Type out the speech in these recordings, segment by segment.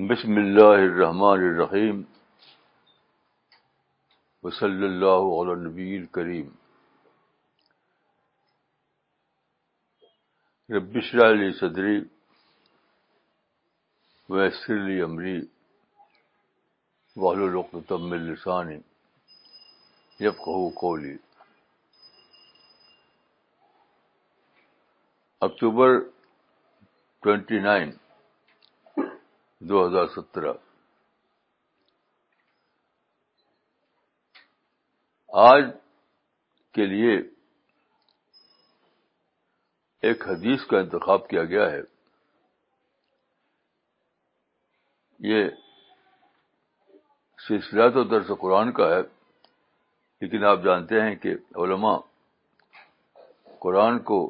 بسم اللہ الرحمن الرحیم وصلی اللہ علی نبی کریم رب اسراعلی صدری ویسر وسری امری والم السانی جب کہو کولی اکتوبر ٹوینٹی نائن دو ہزار سترہ آج کے لیے ایک حدیث کا انتخاب کیا گیا ہے یہ سلسلہ تو درس قرآن کا ہے لیکن آپ جانتے ہیں کہ علماء قرآن کو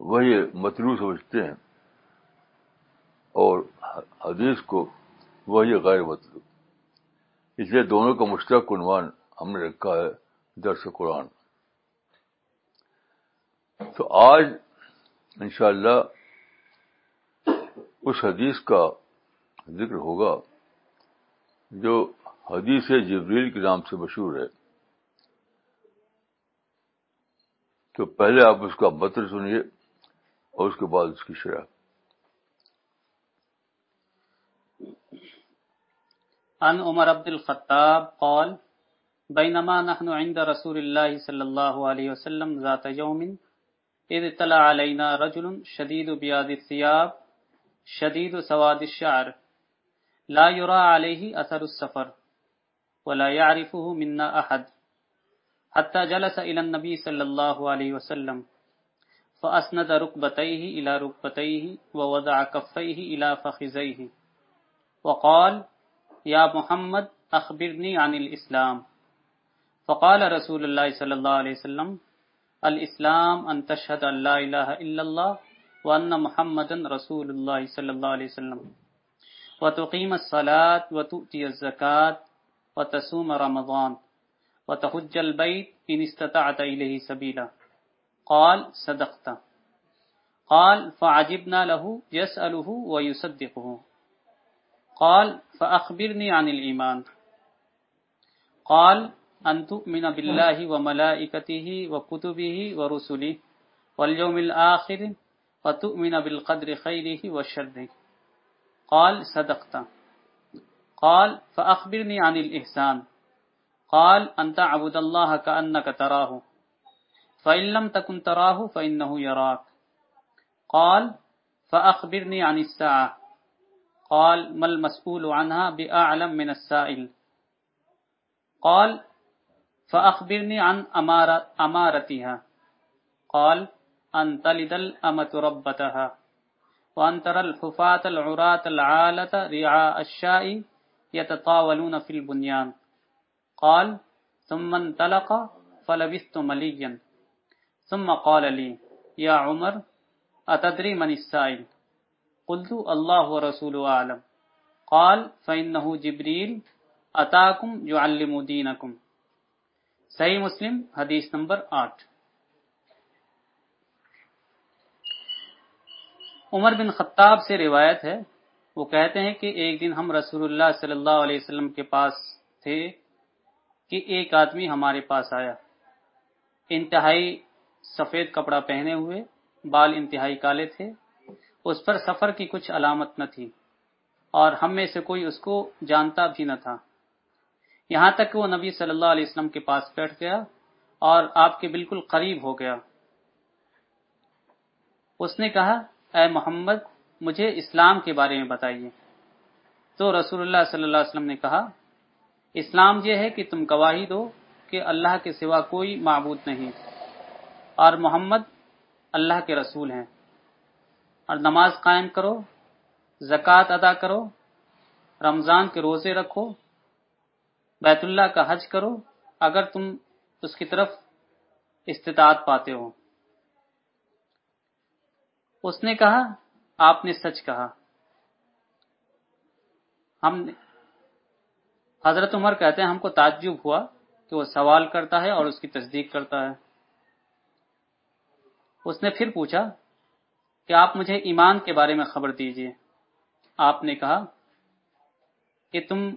وہی مطلوب سمجھتے ہیں اور حدیث کو وہی غیر مطلوب اس لیے دونوں کا مشترک عنوان ہم نے رکھا ہے درس قرآن تو آج انشاءاللہ اس حدیث کا ذکر ہوگا جو حدیث جبریل کے نام سے مشہور ہے تو پہلے آپ اس کا متر سنیے اور اس کے بعد اس کی شرح ان عمر عبد الخطاب قال بينما نحن عند رسول الله صلى الله عليه وسلم ذات يوم اذ طلع علينا رجل شديد بياض الثياب شديد سواد الشعر لا يرى عليه اثر السفر ولا يعرفه منا احد حتى جلس الى النبي صلى الله عليه وسلم فاسند رکبتیه الى رکبتیه ووضع کفیه الى فخزیه وقال یا محمد اخبرنی عن الاسلام فقال رسول اللہ صلی اللہ علیہ وسلم الاسلام ان تشهد ان لا الہ الا اللہ وان محمد رسول اللہ صلی اللہ علیہ وسلم وتقیم الصلاة وتؤتی الزکاة وتسوم رمضان وتحج البیت ان استطعت الیہ سبیلہ قال صدقتا قال فعجبنا له يسأله ويصدقه قال فأخبرني عن الإيمان قال أن تؤمن بالله وملائكته وكتبه ورسله واليوم الآخر وتؤمن بالقدر خيره وشره قال صدقتا قال فأخبرني عن الإحسان قال أن تعبد الله كأنك تراه تکن تراہ فعن یراک قال قال قال قال قال فأخبرني فأخبرني عن عن الساعة ما المسؤول عنها بأعلم من السائل أمارتها أن تلد الأمة ربتها وأن ترى الحفاة العراة العالة رعاء الشاء يتطاولون في البنيان ثم انطلق فلبثت فلست ثم قال لي يا عمر أتدري من السائل قلت الله ورسوله أعلم قال فإنه جبريل أتاكم يعلم دينكم صحیح مسلم حدیث نمبر آٹھ عمر بن خطاب سے روایت ہے وہ کہتے ہیں کہ ایک دن ہم رسول اللہ صلی اللہ علیہ وسلم کے پاس تھے کہ ایک آدمی ہمارے پاس آیا انتہائی سفید کپڑا پہنے ہوئے بال انتہائی کالے تھے اس پر سفر کی کچھ علامت نہ تھی اور ہم میں سے کوئی اس کو جانتا بھی نہ تھا یہاں تک کہ وہ نبی صلی اللہ علیہ وسلم کے پاس بیٹھ گیا اور آپ کے بالکل قریب ہو گیا اس نے کہا اے محمد مجھے اسلام کے بارے میں بتائیے تو رسول اللہ صلی اللہ علیہ وسلم نے کہا اسلام یہ ہے کہ تم گواہی دو کہ اللہ کے سوا کوئی معبود نہیں اور محمد اللہ کے رسول ہیں اور نماز قائم کرو زکوٰۃ ادا کرو رمضان کے روزے رکھو بیت اللہ کا حج کرو اگر تم اس کی طرف استطاعت پاتے ہو اس نے کہا آپ نے سچ کہا ہم حضرت عمر کہتے ہیں ہم کو تعجب ہوا کہ وہ سوال کرتا ہے اور اس کی تصدیق کرتا ہے اس نے پھر پوچھا کہ آپ مجھے ایمان کے بارے میں خبر دیجیے آپ نے کہا کہ تم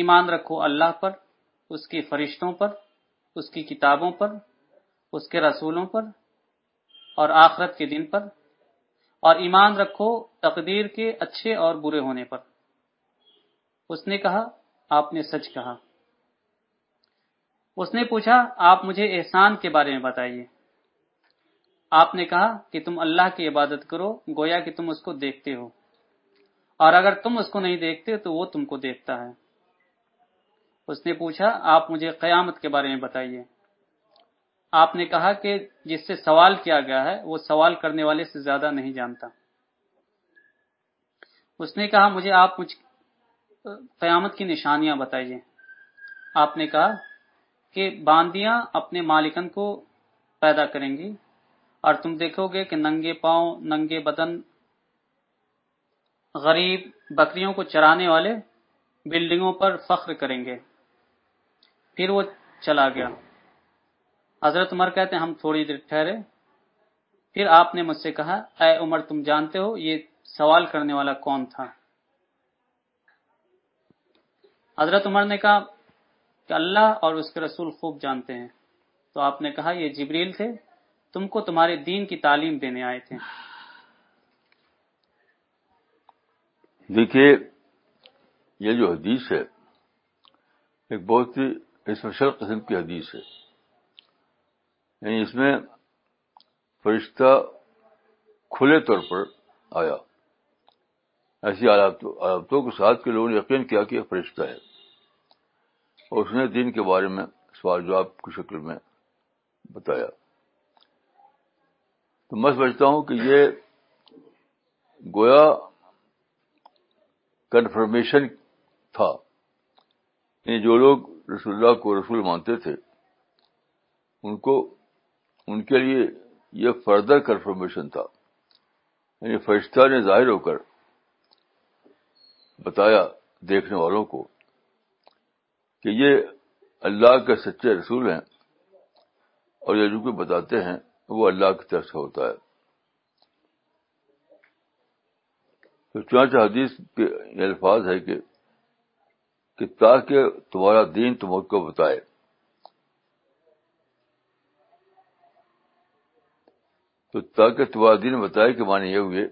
ایمان رکھو اللہ پر اس کی فرشتوں پر اس کی کتابوں پر اس کے رسولوں پر اور آخرت کے دن پر اور ایمان رکھو تقدیر کے اچھے اور برے ہونے پر اس نے کہا آپ نے سچ کہا اس نے پوچھا آپ مجھے احسان کے بارے میں بتائیے آپ نے کہا کہ تم اللہ کی عبادت کرو گویا کہ تم اس کو دیکھتے ہو اور اگر تم اس کو نہیں دیکھتے تو وہ تم کو دیکھتا ہے اس نے پوچھا آپ مجھے قیامت کے بارے میں بتائیے آپ نے کہا کہ جس سے سوال کیا گیا ہے وہ سوال کرنے والے سے زیادہ نہیں جانتا اس نے کہا مجھے آپ مجھ قیامت کی نشانیاں بتائیے آپ نے کہا کہ باندیاں اپنے مالکن کو پیدا کریں گی اور تم دیکھو گے کہ ننگے پاؤں ننگے بدن غریب بکریوں کو چرانے والے بلڈنگوں پر فخر کریں گے پھر وہ چلا گیا حضرت عمر کہتے ہیں ہم تھوڑی دیر ٹھہرے پھر آپ نے مجھ سے کہا اے عمر تم جانتے ہو یہ سوال کرنے والا کون تھا حضرت عمر نے کہا کہ اللہ اور اس کے رسول خوب جانتے ہیں تو آپ نے کہا یہ جبریل تھے تم کو تمہارے دین کی تعلیم دینے آئے تھے دیکھیے یہ جو حدیث ہے ایک بہت ہی اسپیشل قسم کی حدیث ہے یعنی اس میں فرشتہ کھلے طور پر آیا ایسی علاقوں کے ساتھ کے لوگوں نے یقین کیا کہ یہ فرشتہ ہے اور اس نے دین کے بارے میں سوال جواب کی شکل میں بتایا تو میں سمجھتا ہوں کہ یہ گویا کنفرمیشن تھا یعنی جو لوگ رسول اللہ کو رسول مانتے تھے ان کو ان کے لیے یہ فردر کنفرمیشن تھا یعنی فرشتہ نے ظاہر ہو کر بتایا دیکھنے والوں کو کہ یہ اللہ کے سچے رسول ہیں اور یہ جو کہ بتاتے ہیں وہ اللہ کی طرف سے ہوتا ہے تو چونچہ حدیث کے الفاظ ہے کہ کہ تاکہ تمہارا دین تم کو بتائے تو تاکہ تمہارا دین بتائے کہ معنی یہ ہوئے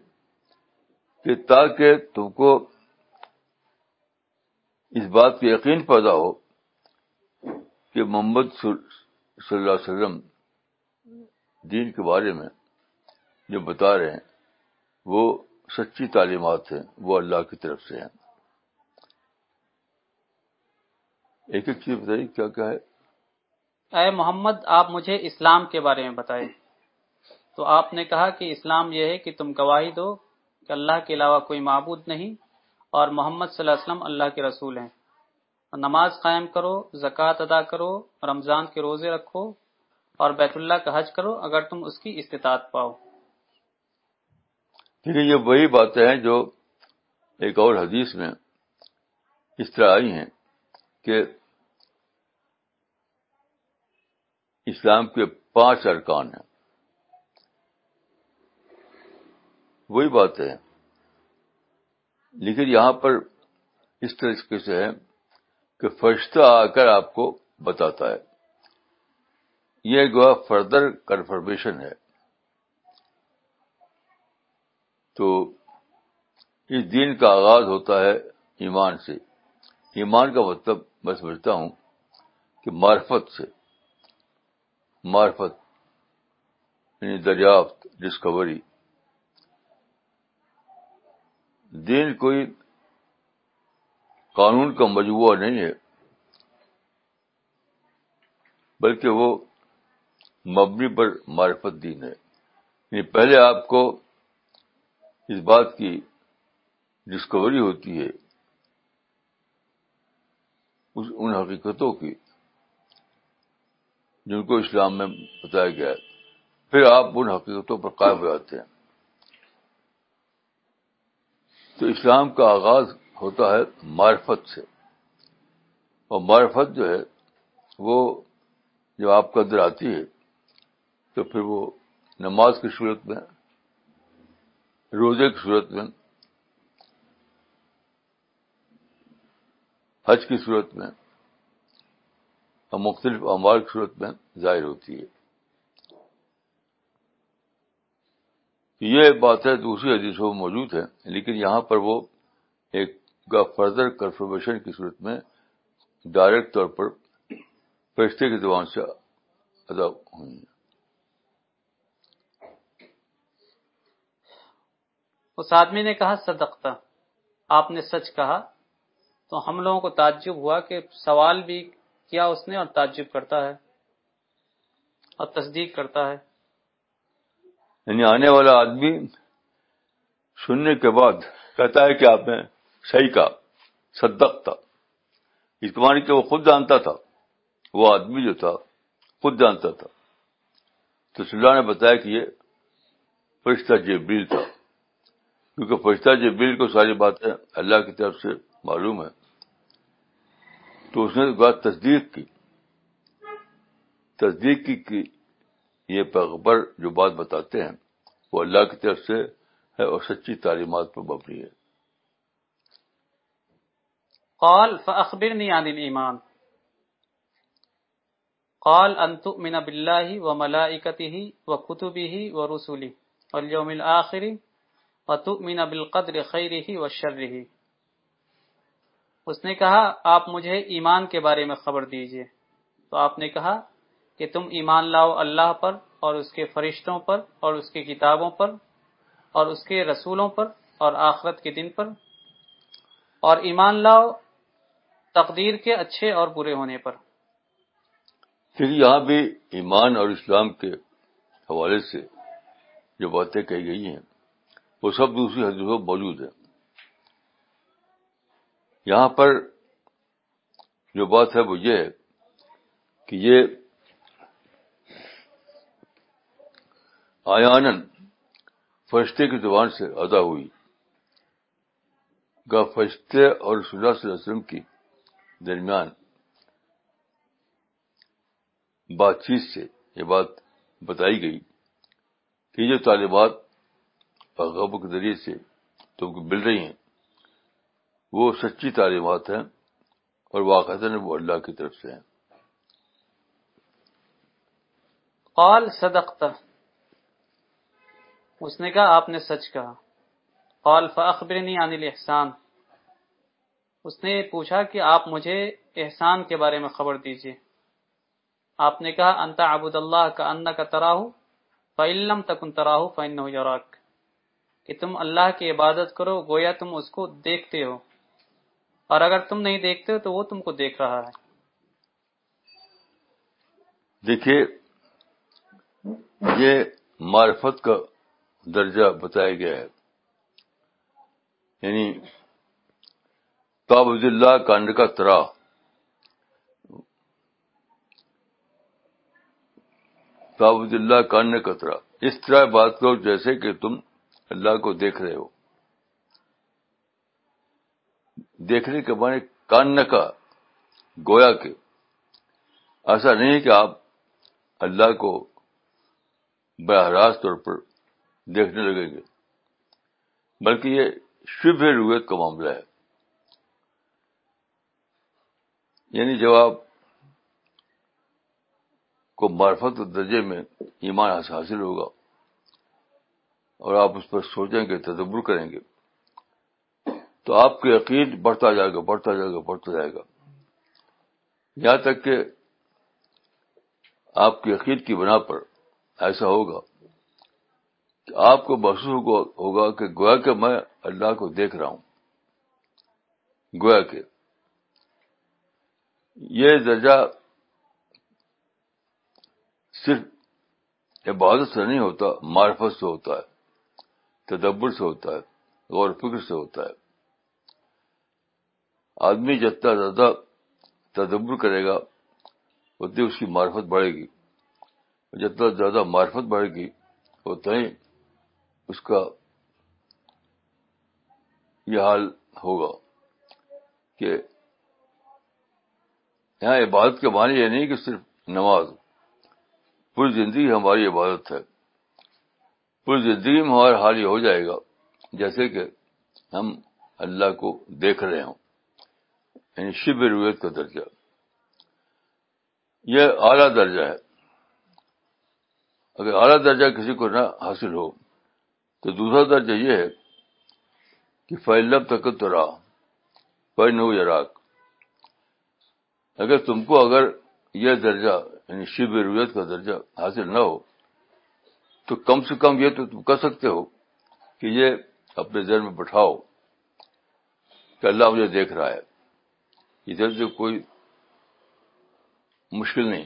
کہ تاکہ تم کو اس بات پہ یقین پیدا ہو کہ محمد صلی اللہ علیہ وسلم دین کے بارے میں جو بتا رہے ہیں وہ سچی تعلیمات ہیں وہ اللہ کی طرف سے ہیں ایک ایک چیز بتائیے کیا کیا ہے اے محمد آپ مجھے اسلام کے بارے میں بتائیں تو آپ نے کہا کہ اسلام یہ ہے کہ تم گواہی دو کہ اللہ کے علاوہ کوئی معبود نہیں اور محمد صلی اللہ علیہ وسلم اللہ کے رسول ہیں نماز قائم کرو زکوٰۃ ادا کرو رمضان کے روزے رکھو اور بیت اللہ کا حج کرو اگر تم اس کی استطاعت پاؤ پھر یہ وہی باتیں ہیں جو ایک اور حدیث میں اس طرح آئی ہیں کہ اسلام کے پانچ ارکان ہیں وہی بات ہے لیکن یہاں پر اس طریقے سے ہے کہ فرشتہ آ کر آپ کو بتاتا ہے یہ گوا فردر کنفرمیشن ہے تو اس دین کا آغاز ہوتا ہے ایمان سے ایمان کا مطلب میں سمجھتا ہوں کہ معرفت سے معرفت یعنی دریافت ڈسکوری دین کوئی قانون کا مجموعہ نہیں ہے بلکہ وہ مبنی پر معرفت دین ہے یعنی پہلے آپ کو اس بات کی ڈسکوری ہوتی ہے اس ان حقیقتوں کی جن کو اسلام میں بتایا گیا ہے پھر آپ ان حقیقتوں پر قائم ہو جاتے ہیں تو اسلام کا آغاز ہوتا ہے معرفت سے اور معرفت جو ہے وہ جب آپ کے اندر آتی ہے تو پھر وہ نماز کی صورت میں روزے کی صورت میں حج کی صورت میں اور مختلف اموال کی صورت میں ظاہر ہوتی ہے یہ بات ہے دوسری حدیثوں میں موجود ہے لیکن یہاں پر وہ ایک فردر کنفرمیشن کی صورت میں ڈائریکٹ طور پر فرشتے کے دوران سے ادا ہوئی ہیں اس آدمی نے کہا صدقتا آپ نے سچ کہا تو ہم لوگوں کو تعجب ہوا کہ سوال بھی کیا اس نے اور تعجب کرتا ہے اور تصدیق کرتا ہے یعنی آنے والا آدمی سننے کے بعد کہتا ہے کہ آپ نے صحیح کہا صدقتا تھا اس بار کہ وہ خود جانتا تھا وہ آدمی جو تھا خود جانتا تھا تو اللہ نے بتایا کہ یہ جبریل تھا کیونکہ فرشتہ جبریل کو ساری باتیں اللہ کی طرف سے معلوم ہے تو اس نے بات تصدیق کی تصدیق کی کہ یہ پیغبر جو بات بتاتے ہیں وہ اللہ کی طرف سے ہے اور سچی تعلیمات پر مبنی ہے قال اخبر عن کال قال منا تؤمن بالله وملائكته وكتبه ورسله واليوم وہ فتوب مین ابل قدر و شر اس نے کہا آپ مجھے ایمان کے بارے میں خبر دیجئے تو آپ نے کہا کہ تم ایمان لاؤ اللہ پر اور اس کے فرشتوں پر اور اس کے کتابوں پر اور اس کے رسولوں پر اور آخرت کے دن پر اور ایمان لاؤ تقدیر کے اچھے اور برے ہونے پر پھر یہاں بھی ایمان اور اسلام کے حوالے سے جو باتیں کہی گئی ہیں وہ سب دوسری حدیث موجود ہے یہاں پر جو بات ہے وہ یہ ہے کہ یہ آیانن فرشتے کی زبان سے ادا ہوئی گا فرشتے اور سجا وسلم کی درمیان بات چیت سے یہ بات بتائی گئی کہ جو طالبات پیغام کے ذریعے سے تم کو مل رہی ہیں وہ سچی تعلیمات ہیں اور واقع وہ اللہ کی طرف سے ہیں قال صدقت اس نے کہا آپ نے سچ کہا قال فاخبرنی عن الاحسان اس نے پوچھا کہ آپ مجھے احسان کے بارے میں خبر دیجئے آپ نے کہا انت عبد اللہ کا انا کا تراہ فعلم تکن تراہ فن یوراک کہ تم اللہ کی عبادت کرو گویا تم اس کو دیکھتے ہو اور اگر تم نہیں دیکھتے ہو تو وہ تم کو دیکھ رہا ہے دیکھیے یہ معرفت کا درجہ بتایا گیا ہے یعنی اللہ کانڈ کا ترا اللہ کانڈ کا ترا اس طرح بات کرو جیسے کہ تم اللہ کو دیکھ رہے ہو دیکھنے کے معنی کان کا گویا کے ایسا نہیں کہ آپ اللہ کو براہ راست طور پر دیکھنے لگیں گے بلکہ یہ شیبر رویت کا معاملہ ہے یعنی جب آپ کو مارفت درجے میں ایمان حاصل ہوگا اور آپ اس پر سوچیں گے تدبر کریں گے تو آپ کے یقین بڑھتا جائے گا بڑھتا جائے گا بڑھتا جائے گا یہاں تک کہ آپ کے یقین کی بنا پر ایسا ہوگا کہ آپ کو محسوس ہوگا کہ گویا کے میں اللہ کو دیکھ رہا ہوں گویا کے یہ درجہ صرف عبادت سے نہیں ہوتا معرفت سے ہوتا ہے تدبر سے ہوتا ہے غور فکر سے ہوتا ہے آدمی جتنا زیادہ تدبر کرے گا اتنی اس کی معرفت بڑھے گی جتنا زیادہ معرفت بڑھے گی اتنا ہی اس کا یہ حال ہوگا کہ یہاں عبادت کے معنی یہ نہیں کہ صرف نماز پوری زندگی ہماری عبادت ہے پوری زندگی میں ہمارا حال یہ ہو جائے گا جیسے کہ ہم اللہ کو دیکھ رہے ہوں یعنی شب رویت کا درجہ یہ اعلیٰ درجہ ہے اگر اعلیٰ درجہ کسی کو نہ حاصل ہو تو دوسرا درجہ یہ ہے کہ فیلب لب تک تو راہ فائن ہو یاراک اگر تم کو اگر یہ درجہ یعنی شب رویت کا درجہ حاصل نہ ہو تو کم سے کم یہ تو تم کر سکتے ہو کہ یہ اپنے ذہن میں بٹھاؤ کہ اللہ مجھے دیکھ رہا ہے ادھر سے کوئی مشکل نہیں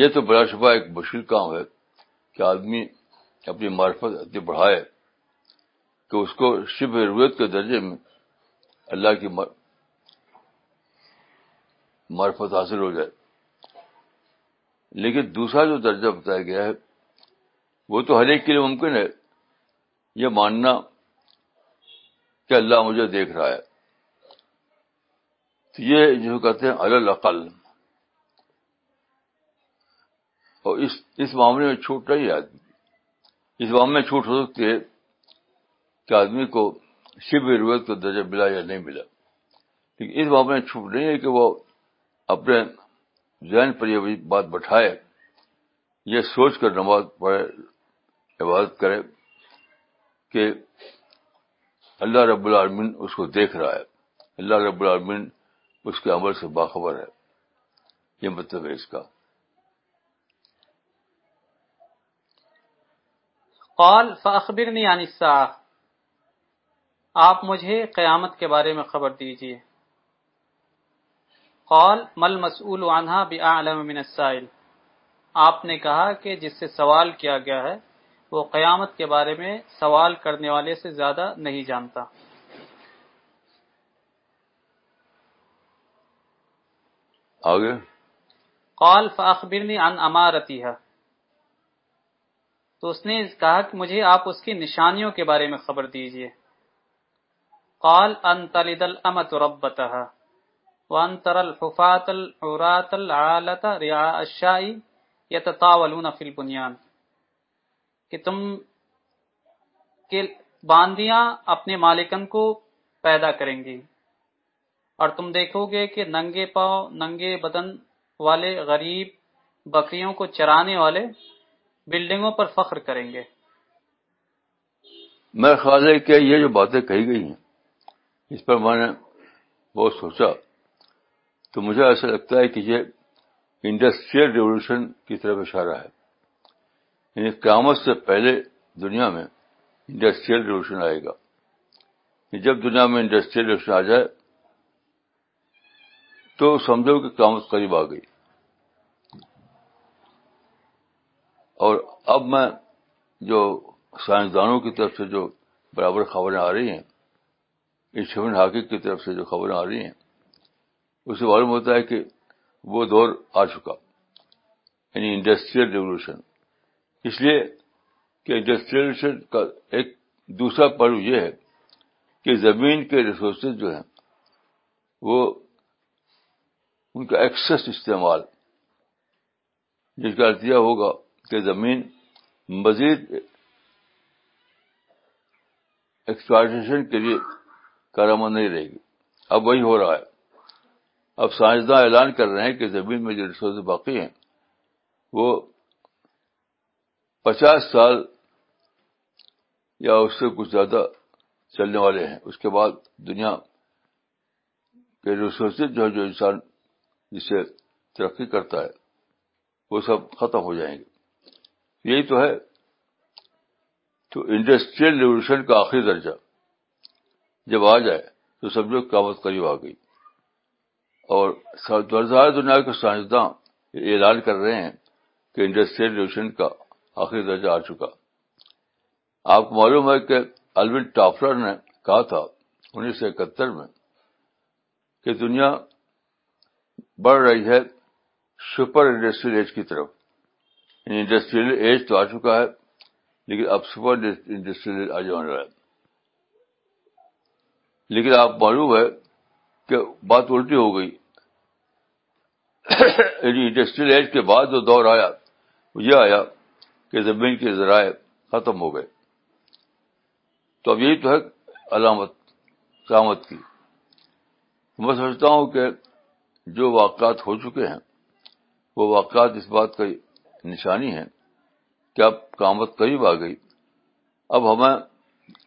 یہ تو بلا شبہ ایک مشکل کام ہے کہ آدمی اپنی معرفت اتنی بڑھائے کہ اس کو شب رویت کے درجے میں اللہ کی معرفت حاصل ہو جائے لیکن دوسرا جو درجہ بتایا گیا ہے وہ تو ہر ایک کے لیے ممکن ہے یہ ماننا کہ اللہ مجھے دیکھ رہا ہے تو یہ جو کہتے ہیں اور اس اس معاملے میں چھوٹ رہی ہے آدمی اس معاملے میں چھوٹ ہو سکتی ہے کہ آدمی کو شب کا درجہ ملا یا نہیں ملا لیکن اس معاملے میں چھوٹ نہیں ہے کہ وہ اپنے ذہن پر یہ بات بٹھائے یہ سوچ کر نماز پڑھے عبادت کرے کہ اللہ رب العالمین اس کو دیکھ رہا ہے اللہ رب العالمین اس کے عمل سے باخبر ہے یہ مطلب ہے اس کا قال فاخبرنی عن الساعه آپ مجھے قیامت کے بارے میں خبر دیجیے قال مل مسول باعلم بھی عالم آپ نے کہا کہ جس سے سوال کیا گیا ہے وہ قیامت کے بارے میں سوال کرنے والے سے زیادہ نہیں جانتا آگے قال فاخبرنی عن امارتیہ تو اس نے کہا کہ مجھے آپ اس کی نشانیوں کے بارے میں خبر دیجئے قال ان تلد الامت ربتہ وان تر الحفات العرات العالت رعاء الشائی یتطاولون فی البنیان کہ تم کے باندیاں اپنے مالکن کو پیدا کریں گی اور تم دیکھو گے کہ ننگے پاؤں ننگے بدن والے غریب بکریوں کو چرانے والے بلڈنگوں پر فخر کریں گے میں خیال ہے کہ یہ جو باتیں کہی گئی ہیں اس پر میں نے بہت سوچا تو مجھے ایسا لگتا ہے کہ یہ انڈسٹریل ریولیوشن طرف اشارہ ہے یعنی قیامت سے پہلے دنیا میں انڈسٹریل ریولیوشن آئے گا یعنی جب دنیا میں انڈسٹریل ریولیوشن آ جائے تو سمجھو کہ قیامت قریب آ گئی اور اب میں جو سائنسدانوں کی طرف سے جو برابر خبریں آ رہی ہیں شبن حاک کی طرف سے جو خبریں آ رہی ہیں اسے معلوم ہوتا ہے کہ وہ دور آ چکا یعنی انڈسٹریل ریولیوشن اس لیے کہ انڈسٹریلائزیشن کا ایک دوسرا پہلو یہ ہے کہ زمین کے ریسورسز جو ہیں وہ ان کا ایکسس استعمال جس کا نتیجہ ہوگا کہ زمین مزید ایکسپارٹیشن کے لیے کارآمد نہیں رہے گی اب وہی ہو رہا ہے اب سائنسداں اعلان کر رہے ہیں کہ زمین میں جو ریسورسز باقی ہیں وہ پچاس سال یا اس سے کچھ زیادہ چلنے والے ہیں اس کے بعد دنیا کے ریسورسز جو ہے جو انسان جسے ترقی کرتا ہے وہ سب ختم ہو جائیں گے یہی تو ہے تو انڈسٹریل ریولیوشن کا آخری درجہ جب آ جائے تو سب لوگوں کی قریب آ گئی اور دنیا کے سائنسداں اعلان کر رہے ہیں کہ انڈسٹریل ریولیوشن کا آخری درجہ آ چکا آپ کو معلوم ہے کہ الوند ٹافلر نے کہا تھا انیس سو اکہتر میں کہ دنیا بڑھ رہی ہے سپر انڈسٹریل ایج کی طرف یعنی انڈسٹریل ایج تو آ چکا ہے لیکن اب سپر انڈسٹریل آج رہا ہے لیکن آپ معلوم ہے کہ بات الٹی ہو گئی یعنی انڈسٹریل ایج کے بعد جو دور آیا وہ یہ آیا کہ زمین کے ذرائع ختم ہو گئے تو اب یہی تو ہے علامت قیامت کی میں سمجھتا ہوں کہ جو واقعات ہو چکے ہیں وہ واقعات اس بات کا نشانی ہے کہ اب قیامت قریب آ گئی اب ہمیں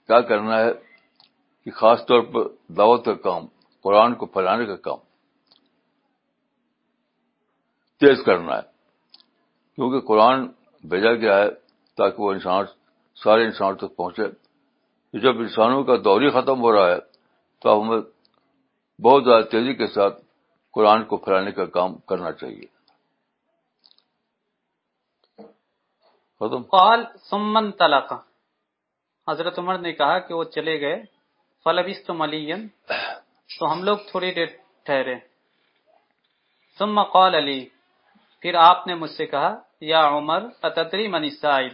کیا کرنا ہے کہ خاص طور پر دعوت کا کام قرآن کو پھیلانے کا کام تیز کرنا ہے کیونکہ قرآن بھیجا گیا ہے تاکہ وہ انسان سارے انسان تک پہنچے جب انسانوں کا دور ہی ختم ہو رہا ہے تو ہمیں بہت زیادہ تیزی کے ساتھ قرآن کو پھیلانے کا کام کرنا چاہیے قال سمن حضرت عمر نے کہا کہ وہ چلے گئے تو ہم لوگ تھوڑی دیر ٹھہرے قال علی پھر آپ نے مجھ سے کہا یا عمر اتتری من اسائل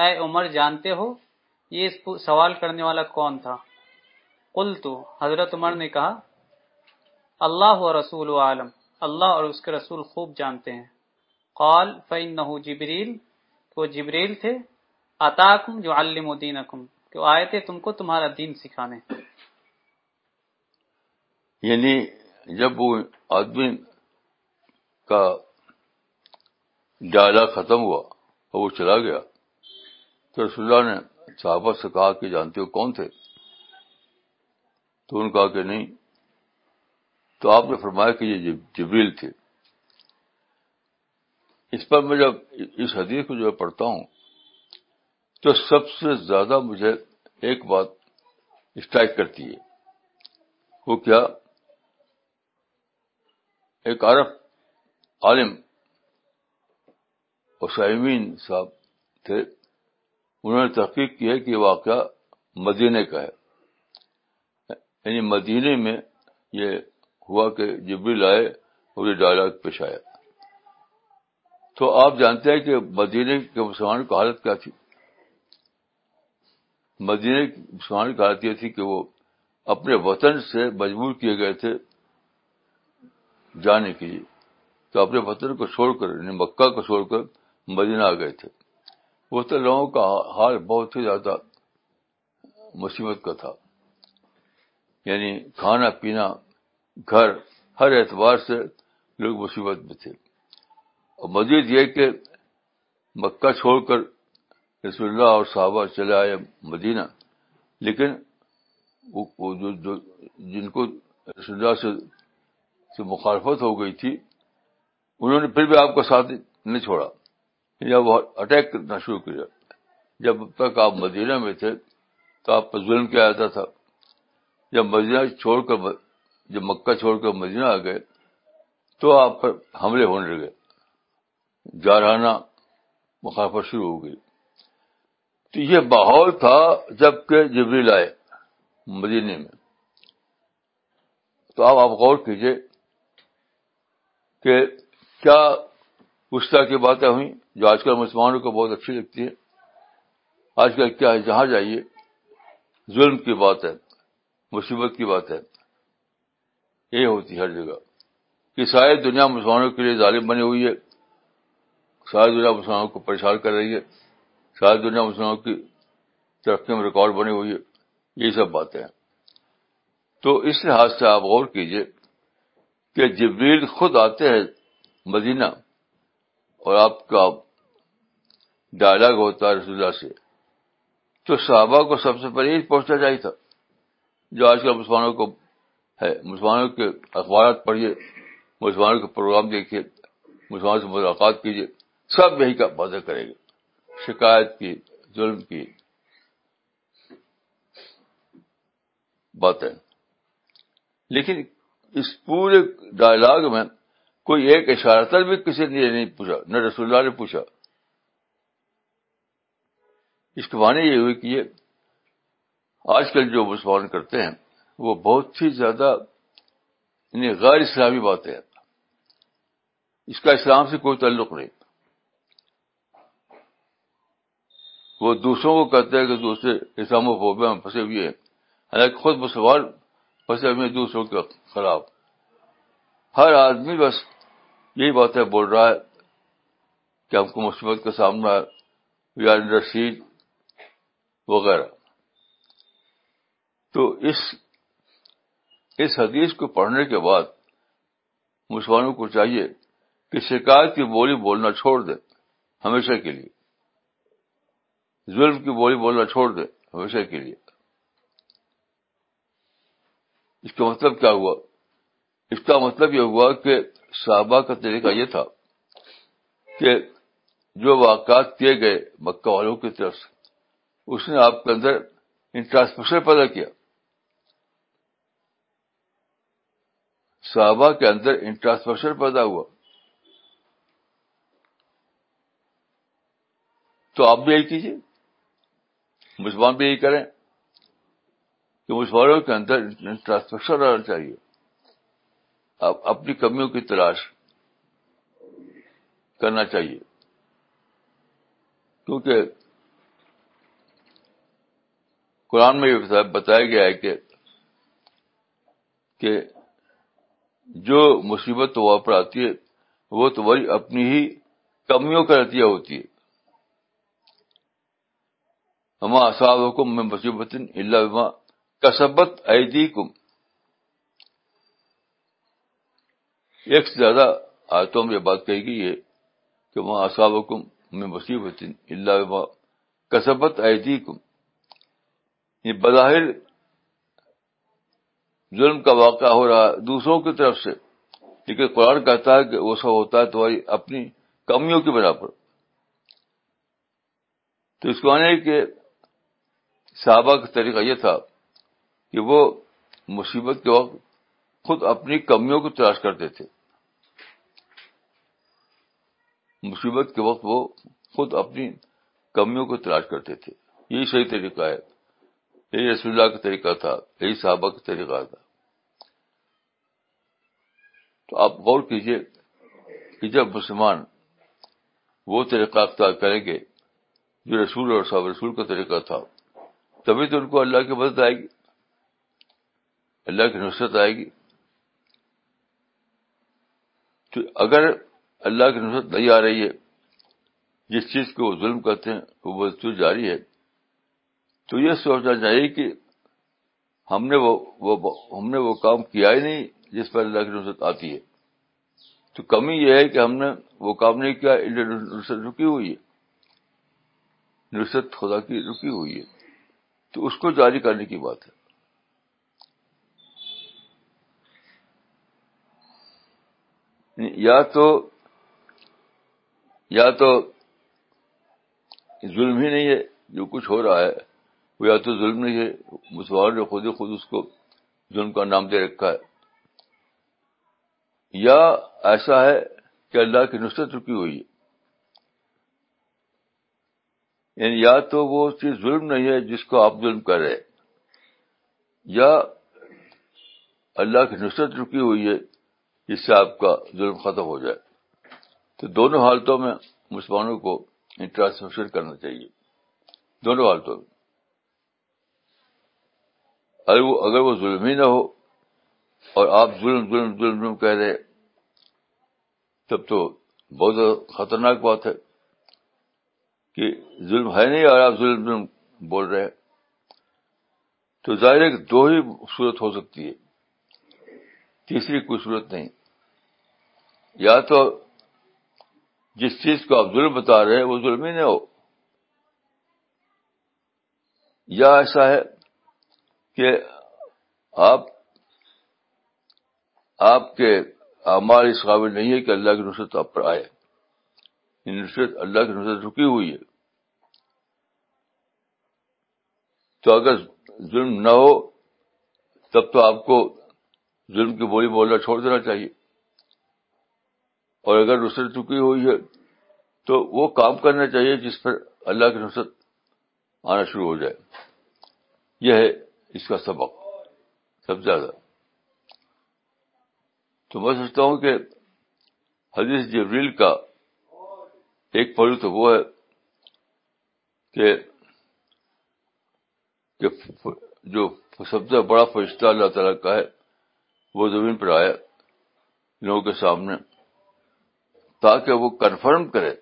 اے عمر جانتے ہو یہ سوال کرنے والا کون تھا قل تو حضرت عمر نے کہا اللہ و رسول عالم اللہ اور اس کے رسول خوب جانتے ہیں قال فعن جبریل وہ جبریل تھے عطاکم جو علم دینکم کہ آئے تھے تم کو تمہارا دین سکھانے یعنی جب وہ آدمی کا ڈائلاگ ختم ہوا اور وہ چلا گیا تو رسول اللہ نے صحابہ سے کہا کہ جانتے ہو کون تھے تو انہوں نے کہا کہ نہیں تو آپ نے فرمایا کہ یہ جبریل تھے اس پر میں جب اس حدیث کو جو پڑھتا ہوں تو سب سے زیادہ مجھے ایک بات اسٹرائک کرتی ہے وہ کیا ایک عرب عالم سائمین صاحب تھے انہوں نے تحقیق کی ہے کہ واقعہ مدینے کا ہے یعنی مدینے میں یہ ہوا کہ جب بھی لائے اور یہ ڈائلگ پیش آیا تو آپ جانتے ہیں کہ مدینے کے کی حالت کیا تھی مدینے کے کی حالت یہ تھی کہ وہ اپنے وطن سے مجبور کیے گئے تھے جانے کے لیے تو اپنے وطن کو چھوڑ کر یعنی مکہ کو چھوڑ کر مدینہ آ گئے تھے وہ تو لوگوں کا حال بہت ہی زیادہ مصیبت کا تھا یعنی کھانا پینا گھر ہر اعتبار سے لوگ مصیبت میں تھے اور مزید یہ کہ مکہ چھوڑ کر رسول اللہ اور صحابہ چلے آئے مدینہ لیکن وہ جو جن کو رسول اللہ سے مخالفت ہو گئی تھی انہوں نے پھر بھی آپ کا ساتھ نہیں چھوڑا اٹیک کرنا شروع کیا جب تک آپ مدینہ میں تھے تو آپ پر ظلم کیا جاتا تھا جب مدینہ چھوڑ کر جب مکہ چھوڑ کر مدینہ آ گئے تو آپ پر حملے ہونے لگے جارحانہ مخافت شروع ہو گئی تو یہ ماحول تھا جب کہ جبری لائے مدینے میں تو آپ آپ غور کیجئے کہ کیا طرح کی باتیں ہوئیں جو آج کل مسلمانوں کو بہت اچھی لگتی ہے آج کل کیا ہے جہاں جائیے ظلم کی بات ہے مصیبت کی بات ہے یہ ہوتی ہے ہر جگہ کہ ساری دنیا مسلمانوں کے لیے ظالم بنی ہوئی ہے ساری دنیا مسلمانوں کو پریشان کر رہی ہے ساری دنیا مسلمانوں کی ترقی میں ریکارڈ بنی ہوئی ہے یہ سب باتیں ہیں تو اس لحاظ سے آپ غور کیجئے کہ جبریل خود آتے ہیں مدینہ اور آپ کا ڈائلاگ ہوتا ہے رسول اللہ سے تو صحابہ کو سب سے پہلے پہنچنا چاہیے تھا جو آج کل مسلمانوں کو ہے مسلمانوں کے اخبارات پڑھیے مسلمانوں کے پروگرام دیکھیے مسلمانوں سے ملاقات کیجیے سب یہی کا وعدہ کرے گا شکایت کی ظلم کی باتیں لیکن اس پورے ڈائلاگ میں کوئی ایک اشارہ بھی کسی نے نہیں پوچھا نہ رسول اللہ نے پوچھا اس کے معنی یہ ہوئی کہ یہ آج کل جو مسلمان کرتے ہیں وہ بہت ہی زیادہ یعنی غیر اسلامی باتیں اس کا اسلام سے کوئی تعلق نہیں وہ دوسروں کو کہتے ہیں کہ دوسرے اسلام و فوبے میں پھنسے ہوئے ہیں حالانکہ خود مسلمان پھنسے ہوئے ہیں دوسروں کے خلاف ہر آدمی بس یہی بات ہے بول رہا ہے کہ ہم کو مصیبت کا سامنا وی ہے سیل وغیرہ تو اس اس حدیث کو پڑھنے کے بعد مسلمانوں کو چاہیے کہ شکایت کی بولی بولنا چھوڑ دے ہمیشہ کے لیے ظلم کی بولی بولنا چھوڑ دیں ہمیشہ کے لیے اس کا مطلب کیا ہوا اس کا مطلب یہ ہوا کہ صحابہ کا طریقہ یہ تھا کہ جو واقعات کیے گئے مکہ والوں کی طرف سے اس نے آپ کے اندر انٹراسپشن پیدا کیا صحابہ کے اندر انٹراسپشن پیدا ہوا تو آپ بھی یہی کیجیے مسلمان بھی یہی کریں کہ مسلمانوں کے اندر انٹراسپشن رہنا چاہیے اپنی کمیوں کی تلاش کرنا چاہیے کیونکہ قرآن میں یہ بتایا گیا ہے کہ کہ جو مصیبت تو ہے وہ تو وہی اپنی ہی کمیوں کا نتیجہ ہوتی ہے ہماصاب حکم میں مصیبت اللہ کسبت ایدی کم ایک سے زیادہ آیتوں میں یہ بات کہی گئی ہے کہ وہاں اصاب میں مصیبت اللہ کسبت کم یہ بظاہر ظلم کا واقعہ ہو رہا دوسروں کی طرف سے لیکن قرآن کہتا ہے کہ وہ سب ہوتا ہے تمہاری اپنی کمیوں کے برابر تو اس کو آنے کہ صحابہ کا طریقہ یہ تھا کہ وہ مصیبت کے وقت خود اپنی کمیوں کو تلاش کرتے تھے مصیبت کے وقت وہ خود اپنی کمیوں کو تلاش کرتے تھے یہی صحیح طریقہ ہے یہی رسول کا طریقہ تھا یہی صحابہ کا طریقہ تھا تو آپ غور کیجیے کہ جب مسلمان وہ طریقہ اختیار کریں گے جو رسول اور صاحب رسول کا طریقہ تھا تبھی تو ان کو اللہ کی مدد آئے گی اللہ کی نصرت آئے گی تو اگر اللہ کی نصرت نہیں آ رہی ہے جس چیز کو وہ ظلم کرتے ہیں وہ جاری ہے تو یہ سوچنا چاہیے کہ ہم نے وہ وہ ہم نے وہ کام کیا ہی نہیں جس پر اللہ کی نصرت آتی ہے تو کمی یہ ہے کہ ہم نے وہ کام نہیں کیا نصرت رکی ہوئی ہے نصرت خدا کی رکی ہوئی ہے تو اس کو جاری کرنے کی بات ہے یا تو یا تو ظلم ہی نہیں ہے جو کچھ ہو رہا ہے وہ یا تو ظلم نہیں ہے مسلمانوں نے خود ہی خود اس کو ظلم کا نام دے رکھا ہے یا ایسا ہے کہ اللہ کی نصرت رکی ہوئی ہے یعنی یا تو وہ چیز ظلم نہیں ہے جس کو آپ ظلم کر رہے یا اللہ کی نصرت رکی ہوئی ہے جس سے آپ کا ظلم ختم ہو جائے تو دونوں حالتوں میں مسلمانوں کو انٹراسپشن کرنا چاہیے دونوں حالتوں میں اگر وہ ظلم ہی نہ ہو اور آپ ظلم ظلم ظلم ظلم کہہ رہے تب تو بہت خطرناک بات ہے کہ ظلم ہے نہیں اور آپ ظلم ظلم بول رہے ہیں تو ظاہر ہے کہ دو ہی صورت ہو سکتی ہے تیسری کوئی صورت نہیں یا تو جس چیز کو آپ ظلم بتا رہے ہیں وہ ظلم ہی نہیں ہو یا ایسا ہے کہ آپ آپ کے اس قابل نہیں ہے کہ اللہ کی نصرت آپ پر آئے نصرت اللہ کی نصرت رکی ہوئی ہے تو اگر ظلم نہ ہو تب تو آپ کو ظلم کی بولی بولنا چھوڑ دینا چاہیے اور اگر نصرت چکی ہوئی ہے تو وہ کام کرنا چاہیے جس پر اللہ کی نصرت آنا شروع ہو جائے یہ ہے اس کا سبق سب سے زیادہ تو میں سوچتا ہوں کہ حدیث جبریل کا ایک پہلو تو وہ ہے کہ جو سب سے بڑا فرشتہ اللہ تعالیٰ کا ہے وہ زمین پر آیا لوگوں کے سامنے تاکہ وہ کنفرم کرے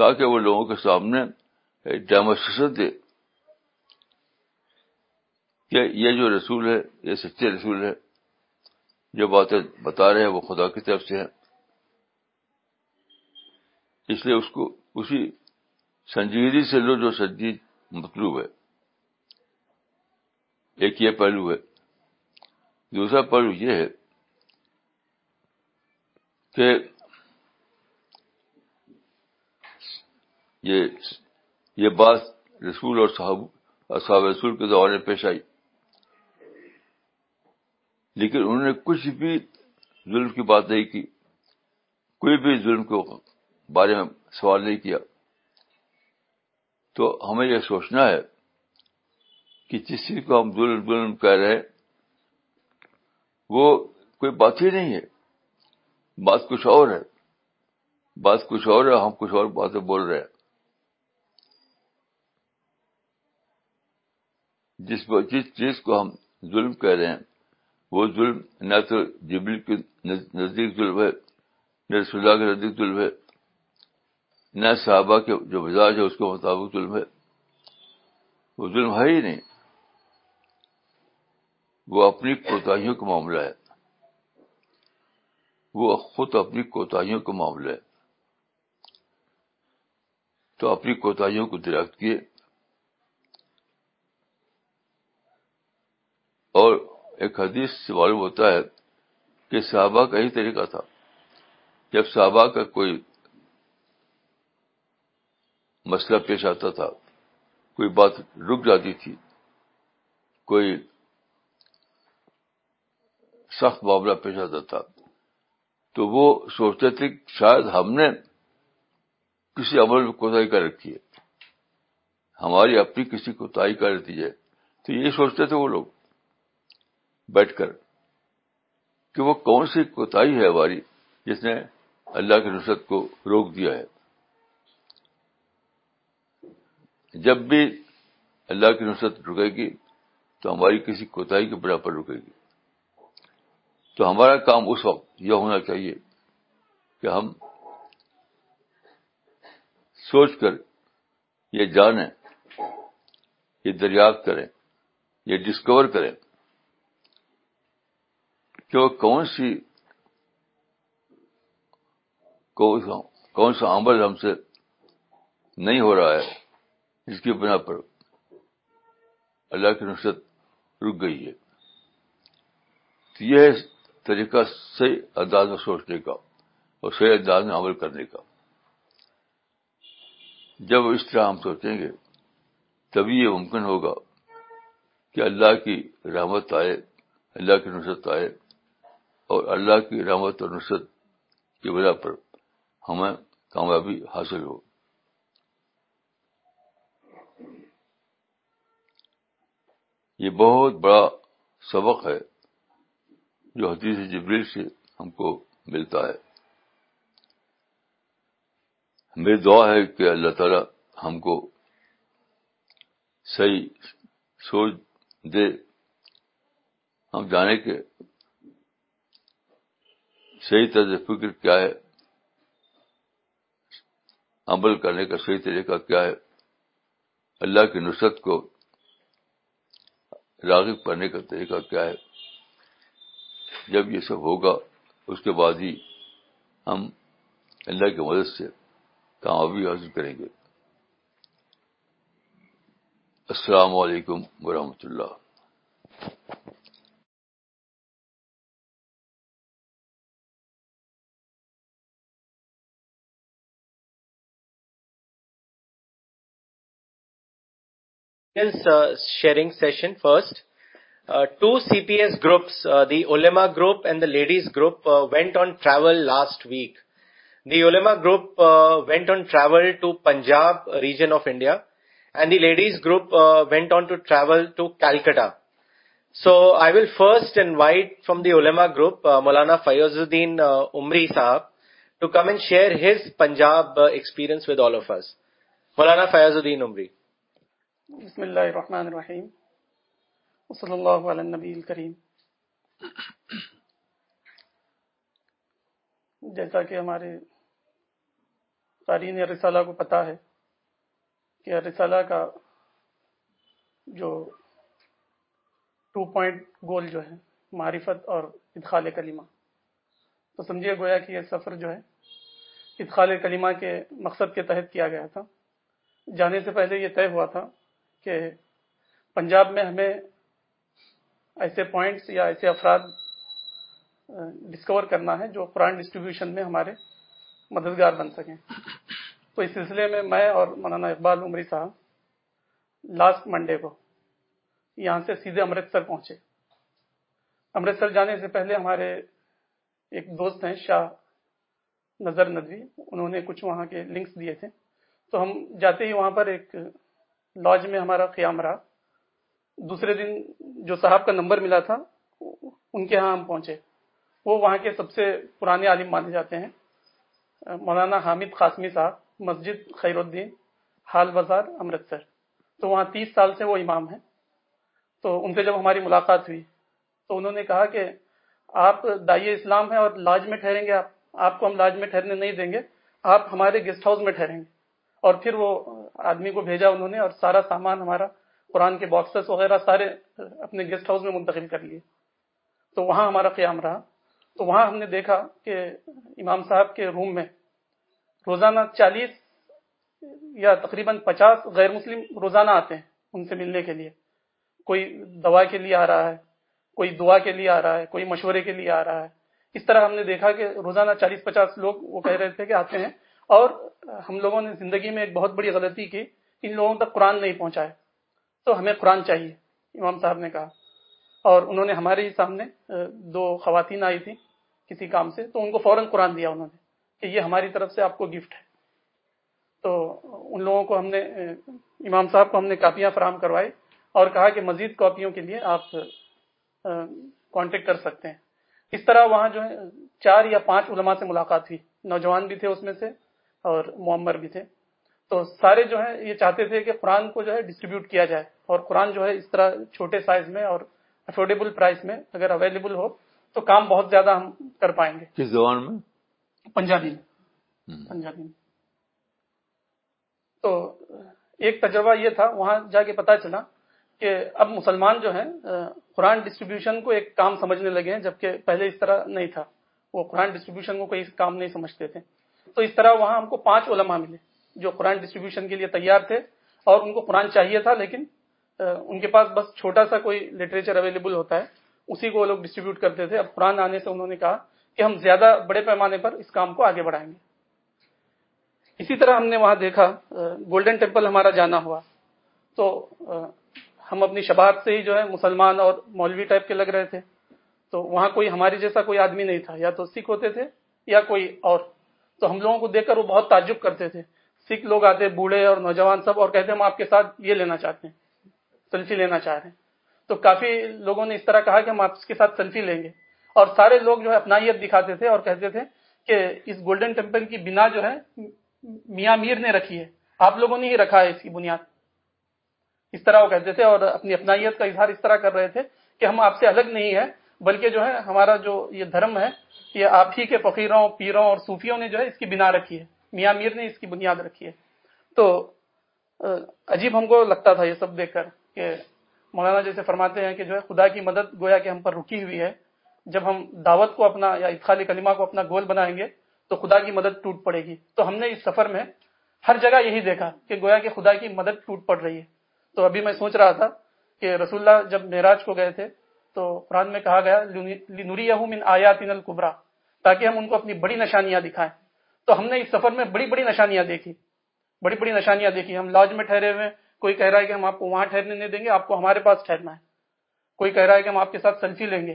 تاکہ وہ لوگوں کے سامنے ڈیموسٹریشن دے کہ یہ جو رسول ہے یہ سچے رسول ہے جو باتیں بتا رہے ہیں وہ خدا کی طرف سے ہیں اس لیے اس کو اسی سنجیدگی سے لو جو سنجید مطلوب ہے ایک یہ پہلو ہے دوسرا پہلو یہ ہے کہ یہ یہ بات رسول اور صاحب صحاب رسول کے دورے پیش آئی لیکن انہوں نے کچھ بھی ظلم کی بات نہیں کی کوئی بھی ظلم کے بارے میں سوال نہیں کیا تو ہمیں یہ سوچنا ہے کہ جس چیز کو ہم ظلم ظلم کہہ رہے ہیں وہ کوئی بات ہی نہیں ہے بات کچھ اور ہے بات کچھ اور ہے ہم کچھ اور باتیں بول رہے ہیں جس جس چیز کو ہم ظلم کہہ رہے ہیں وہ ظلم نہ تو جبل کے نزدیک ظلم ہے نہ رسول کے نزدیک ظلم ہے نہ صحابہ کے جو مزاج ہے اس کے مطابق ظلم ہے وہ ظلم ہے ہی نہیں وہ اپنی کوتاہیوں کا معاملہ ہے وہ خود اپنی کا کو ہے تو اپنی کوتاہیوں کو دریافت کیے اور ایک حدیث سے معلوم ہوتا ہے کہ صحابہ کا ہی طریقہ تھا جب صحابہ کا کوئی مسئلہ پیش آتا تھا کوئی بات رک جاتی تھی کوئی سخت معاملہ پیش آتا تھا تو وہ سوچتے تھے کہ شاید ہم نے کسی عمل میں کوتا کر رکھی ہے ہماری اپنی کسی کر دی ہے تو یہ سوچتے تھے وہ لوگ بیٹھ کر کہ وہ کون سی کوتا ہے ہماری جس نے اللہ کی نصرت کو روک دیا ہے جب بھی اللہ کی نصرت رکے گی تو ہماری کسی کوتا کے برابر رکے گی تو ہمارا کام اس وقت یہ ہونا چاہیے کہ ہم سوچ کر یہ جانیں یہ دریافت کریں یہ ڈسکور کریں کہ وہ کون سی کون سا عمل ہم سے نہیں ہو رہا ہے جس کی بنا پر اللہ کی نصرت رک گئی ہے تو یہ طریقہ صحیح انداز میں سوچنے کا اور صحیح انداز میں عمل کرنے کا جب اس طرح ہم سوچیں گے تبھی یہ ممکن ہوگا کہ اللہ کی رحمت آئے اللہ کی نصرت آئے اور اللہ کی رحمت اور نصرت کی وجہ پر ہمیں کامیابی حاصل ہو یہ بہت بڑا سبق ہے جو حدیث جبریل سے ہم کو ملتا ہے میری دعا ہے کہ اللہ تعالی ہم کو صحیح سوچ دے ہم جانے کے صحیح طرز فکر کیا ہے عمل کرنے کا صحیح طریقہ کیا ہے اللہ کی نصرت کو راغب کرنے کا طریقہ کیا ہے جب یہ سب ہوگا اس کے بعد ہی ہم اللہ کی مدد سے کامیابی حاصل کریں گے السلام علیکم ورحمۃ اللہ sharing session first two C P S groups the ulama group and ladies group went on travel last week the ulama group went on travel to Punjab region of India and the ladies group went on to travel to Calcutta so I will first and invite from the ulama group Maulana Fayazuddin Amri sahib to come and share his Punjab experience with all others Maulana Fayazuddin Umrin صلی اللہ علیہ نبی الکریم جیسا کہ ہمارے تارین رسالہ کو پتہ ہے کہ رسالہ کا جو ٹو پوائنٹ گول جو ہے معرفت اور ادخال کلمہ تو سمجھے گویا کہ یہ سفر جو ہے ادخال کلمہ کے مقصد کے تحت کیا گیا تھا جانے سے پہلے یہ طے ہوا تھا کہ پنجاب میں ہمیں ایسے پوائنٹس یا ایسے افراد ڈسکور کرنا ہے جو قرآن ڈسٹریبیوشن میں ہمارے مددگار بن سکیں تو اس سلسلے میں میں اور مولانا اقبال عمری صاحب لاسٹ منڈے کو یہاں سے سیدھے امرتسر پہنچے امرتسر جانے سے پہلے ہمارے ایک دوست ہیں شاہ نظر ندوی انہوں نے کچھ وہاں کے لنکس دیے تھے تو ہم جاتے ہی وہاں پر ایک لاج میں ہمارا قیام رہا دوسرے دن جو صاحب کا نمبر ملا تھا ان کے ہاں ہم پہنچے وہ وہاں کے سب سے پرانے عالم مانے جاتے ہیں مولانا حامد قاسمی صاحب مسجد خیر الدین حال بازار امرتسر تو وہاں تیس سال سے وہ امام ہیں تو ان سے جب ہماری ملاقات ہوئی تو انہوں نے کہا کہ آپ دائی اسلام ہیں اور لاج میں ٹھہریں گے آپ آپ کو ہم لاج میں ٹھہرنے نہیں دیں گے آپ ہمارے گیسٹ ہاؤس میں ٹھہریں گے اور پھر وہ آدمی کو بھیجا انہوں نے اور سارا سامان ہمارا قرآن کے باکسز وغیرہ سارے اپنے گیسٹ ہاؤس میں منتقل کر لیے تو وہاں ہمارا قیام رہا تو وہاں ہم نے دیکھا کہ امام صاحب کے روم میں روزانہ چالیس یا تقریباً پچاس غیر مسلم روزانہ آتے ہیں ان سے ملنے کے لیے کوئی دوا کے لیے آ رہا ہے کوئی دعا کے لیے آ رہا ہے کوئی مشورے کے لیے آ رہا ہے اس طرح ہم نے دیکھا کہ روزانہ چالیس پچاس لوگ وہ کہہ رہے تھے کہ آتے ہیں اور ہم لوگوں نے زندگی میں ایک بہت بڑی غلطی کی ان لوگوں تک قرآن نہیں پہنچائے تو ہمیں قرآن چاہیے امام صاحب نے کہا اور انہوں نے ہمارے ہی سامنے دو خواتین آئی تھیں کسی کام سے تو ان کو فوراً قرآن دیا انہوں نے کہ یہ ہماری طرف سے آپ کو گفٹ ہے تو ان لوگوں کو ہم نے امام صاحب کو ہم نے کاپیاں فراہم کروائی اور کہا کہ مزید کاپیوں کے لیے آپ کانٹیکٹ کر سکتے ہیں اس طرح وہاں جو ہے چار یا پانچ علماء سے ملاقات ہوئی نوجوان بھی تھے اس میں سے اور معمر بھی تھے تو سارے جو ہیں یہ چاہتے تھے کہ قرآن کو جو ہے ڈسٹریبیوٹ کیا جائے اور قرآن جو ہے اس طرح چھوٹے سائز میں اور افورڈیبل پرائز میں اگر اویلیبل ہو تو کام بہت زیادہ ہم کر پائیں گے کس زبان میں پنجابی میں پنجابی میں تو ایک تجربہ یہ تھا وہاں جا کے پتا چلا کہ اب مسلمان جو ہیں قرآن ڈسٹریبیوشن کو ایک کام سمجھنے لگے ہیں جبکہ پہلے اس طرح نہیں تھا وہ قرآن ڈسٹریبیوشن کو کوئی کام نہیں سمجھتے تھے تو اس طرح وہاں ہم کو پانچ علماء ملے جو قرآن ڈسٹریبیوشن کے لیے تیار تھے اور ان کو قرآن چاہیے تھا لیکن ان کے پاس بس چھوٹا سا کوئی لٹریچر اویلیبل ہوتا ہے اسی کو وہ لوگ ڈسٹریبیوٹ کرتے تھے اب قرآن آنے سے انہوں نے کہا کہ ہم زیادہ بڑے پیمانے پر اس کام کو آگے بڑھائیں گے اسی طرح ہم نے وہاں دیکھا گولڈن ٹیمپل ہمارا جانا ہوا تو ہم اپنی شباب سے ہی جو ہے مسلمان اور مولوی ٹائپ کے لگ رہے تھے تو وہاں کوئی ہمارے جیسا کوئی آدمی نہیں تھا یا تو سکھ ہوتے تھے یا کوئی اور تو ہم لوگوں کو دیکھ کر وہ بہت تعجب کرتے تھے سکھ لوگ آتے بوڑھے اور نوجوان سب اور کہتے ہیں ہم آپ کے ساتھ یہ لینا چاہتے ہیں سیلفی لینا چاہ رہے ہیں تو کافی لوگوں نے اس طرح کہا کہ ہم آپ کے ساتھ سیلفی لیں گے اور سارے لوگ جو ہے اپنا دکھاتے تھے اور کہتے تھے کہ اس گولڈن ٹیمپل کی بنا جو ہے میاں میر نے رکھی ہے آپ لوگوں نے ہی رکھا ہے اس کی بنیاد اس طرح وہ کہتے تھے اور اپنی اپنا اظہار اس طرح کر رہے تھے کہ ہم آپ سے الگ نہیں ہے بلکہ جو ہے ہمارا جو یہ دھرم ہے یہ آپ ہی کے فقیروں پیروں اور صوفیوں نے جو ہے اس کی بنا رکھی ہے میاں میر نے اس کی بنیاد رکھی ہے تو عجیب ہم کو لگتا تھا یہ سب دیکھ کر کہ مولانا جیسے فرماتے ہیں کہ جو ہے خدا کی مدد گویا کہ ہم پر رکی ہوئی ہے جب ہم دعوت کو اپنا یا افخال کلیما کو اپنا گول بنائیں گے تو خدا کی مدد ٹوٹ پڑے گی تو ہم نے اس سفر میں ہر جگہ یہی دیکھا کہ گویا کہ خدا کی مدد ٹوٹ پڑ رہی ہے تو ابھی میں سوچ رہا تھا کہ رسول اللہ جب معراج کو گئے تھے تو قرآن میں کہا گیا نوری من آیا القبرا تاکہ ہم ان کو اپنی بڑی نشانیاں دکھائیں تو ہم نے اس سفر میں بڑی بڑی نشانیاں دیکھی بڑی بڑی نشانیاں دیکھی ہم لاج میں ٹھہرے ہوئے کوئی کہہ رہا ہے کہ ہم آپ کو وہاں ٹھہرنے نہیں دیں گے آپ کو ہمارے پاس ٹھہرنا ہے کوئی کہہ رہا ہے کہ ہم آپ کے ساتھ سیلفی لیں گے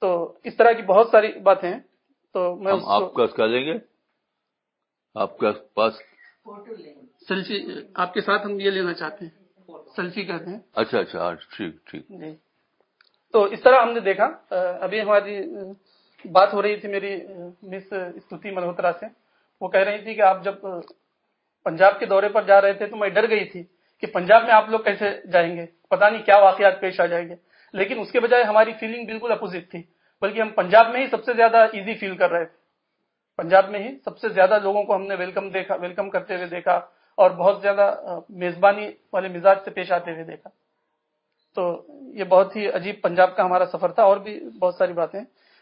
تو اس طرح کی بہت ساری باتیں ہیں تو میں آپ کیا لیں گے آپ کے پاس سیلفی آپ کے ساتھ ہم یہ لینا چاہتے ہیں سیلفی کہتے ہیں اچھا اچھا ٹھیک ٹھیک جی۔ تو اس طرح ہم نے دیکھا ابھی ہماری بات ہو رہی تھی میری مس استوتی ملہوترا سے وہ کہہ رہی تھی کہ آپ جب پنجاب کے دورے پر جا رہے تھے تو میں ڈر گئی تھی کہ پنجاب میں آپ لوگ کیسے جائیں گے پتہ نہیں کیا واقعات پیش آ جائیں گے لیکن اس کے بجائے ہماری فیلنگ بالکل اپوزٹ تھی بلکہ ہم پنجاب میں ہی سب سے زیادہ ایزی فیل کر رہے تھے پنجاب میں ہی سب سے زیادہ لوگوں کو ہم نے ویلکم دیکھا ویلکم کرتے ہوئے دیکھا اور بہت زیادہ میزبانی والے مزاج سے پیش آتے ہوئے دیکھا تو یہ بہت ہی عجیب پنجاب کا ہمارا سفر تھا اور بھی بہت ساری باتیں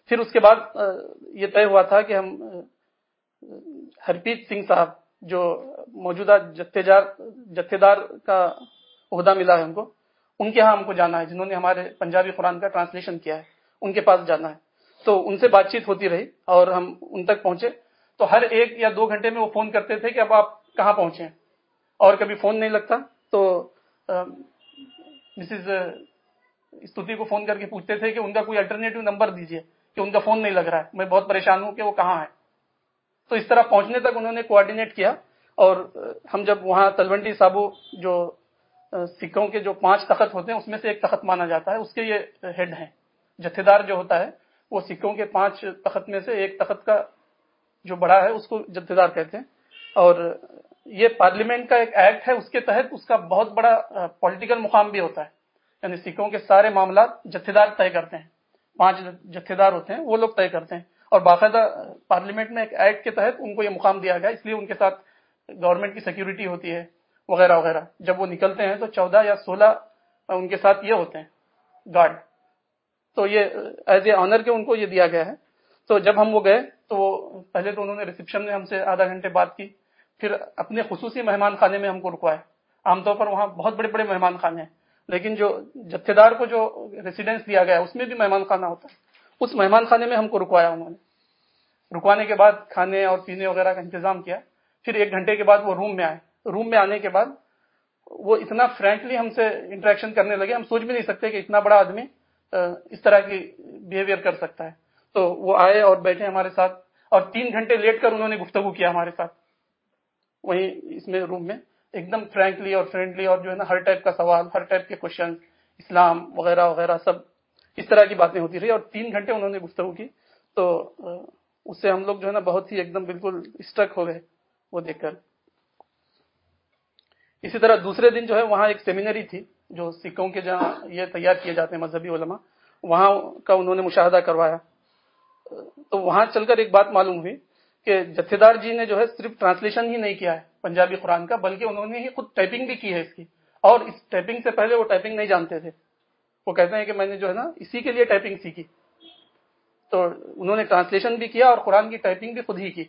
پھر اس کے بعد یہ طے ہوا تھا کہ ہم ہرپیت سنگھ صاحب جو موجودہ کا عہدہ ملا ہے ہم کو ان کے ہاں ہم کو جانا ہے جنہوں نے ہمارے پنجابی قرآن کا ٹرانسلیشن کیا ہے ان کے پاس جانا ہے تو ان سے بات چیت ہوتی رہی اور ہم ان تک پہنچے تو ہر ایک یا دو گھنٹے میں وہ فون کرتے تھے کہ اب آپ کہاں پہنچے اور کبھی فون نہیں لگتا تو مسز استوتی کو فون کر کے پوچھتے تھے کہ ان کا کوئی الٹرنیٹو نمبر دیجیے کہ ان کا فون نہیں لگ رہا ہے میں بہت پریشان ہوں کہ وہ کہاں ہے تو اس طرح پہنچنے تک انہوں نے کوآڈینیٹ کیا اور ہم جب وہاں تلوندی صابو جو سکھوں کے جو پانچ تخت ہوتے ہیں اس میں سے ایک تخت مانا جاتا ہے اس کے یہ ہیڈ ہیں جتھے دار جو ہوتا ہے وہ سکھوں کے پانچ تخت میں سے ایک تخت کا جو بڑا ہے اس کو جتھے دار کہتے ہیں اور یہ پارلیمنٹ کا ایک ایکٹ ہے اس کے تحت اس کا بہت بڑا پولیٹیکل مقام بھی ہوتا ہے یعنی سکھوں کے سارے معاملات جتھے دار طے کرتے ہیں پانچ جتھے دار ہوتے ہیں وہ لوگ طے کرتے ہیں اور باقاعدہ پارلیمنٹ میں ایک ایکٹ کے تحت ان کو یہ مقام دیا گیا اس لیے ان کے ساتھ گورنمنٹ کی سیکیورٹی ہوتی ہے وغیرہ وغیرہ جب وہ نکلتے ہیں تو چودہ یا سولہ ان کے ساتھ یہ ہوتے ہیں گارڈ تو یہ ایز اے آنر کے ان کو یہ دیا گیا ہے تو جب ہم وہ گئے تو وہ پہلے تو انہوں نے ریسیپشن میں ہم سے آدھا گھنٹے بات کی پھر اپنے خصوصی مہمان خانے میں ہم کو رکوائے عام طور پر وہاں بہت بڑے بڑے مہمان خانے ہیں لیکن جو جتھے دار کو جو ریسیڈینس دیا گیا اس میں بھی مہمان خانہ ہوتا ہے اس مہمان خانے میں ہم کو رکوایا انہوں نے رکوانے کے بعد کھانے اور پینے وغیرہ کا انتظام کیا پھر ایک گھنٹے کے بعد وہ روم میں آئے روم میں آنے کے بعد وہ اتنا فرینکلی ہم سے انٹریکشن کرنے لگے ہم سوچ بھی نہیں سکتے کہ اتنا بڑا آدمی اس طرح کی بہیویئر کر سکتا ہے تو وہ آئے اور بیٹھے ہمارے ساتھ اور تین گھنٹے لیٹ کر انہوں نے گفتگو کیا ہمارے ساتھ وہیں اس میں روم میں ایک دم فرینکلی اور فرینڈلی اور جو ہے نا ہر ٹائپ کا سوال ہر ٹائپ کے کوشچن اسلام وغیرہ وغیرہ سب اس طرح کی باتیں ہوتی رہی اور تین گھنٹے انہوں نے گفتگو کی تو اس سے ہم لوگ جو ہے نا بہت ہی ایک دم بالکل اسٹرک ہو گئے وہ دیکھ کر اسی طرح دوسرے دن جو ہے وہاں ایک سیمینری تھی جو سکھوں کے جہاں یہ تیار کیے جاتے ہیں مذہبی علماء وہاں کا انہوں نے مشاہدہ کروایا تو وہاں چل کر ایک بات معلوم ہوئی کہ جتھے دار جی نے جو ہے صرف ٹرانسلیشن ہی نہیں کیا ہے پنجابی قرآن کا بلکہ انہوں نے ہی خود ٹائپنگ بھی کی ہے اس کی اور اس ٹائپنگ سے پہلے وہ ٹائپنگ نہیں جانتے تھے وہ کہتے ہیں کہ میں نے جو ہے نا اسی کے لیے ٹائپنگ سیکھی تو انہوں نے ٹرانسلیشن بھی کیا اور قرآن کی ٹائپنگ بھی خود ہی کی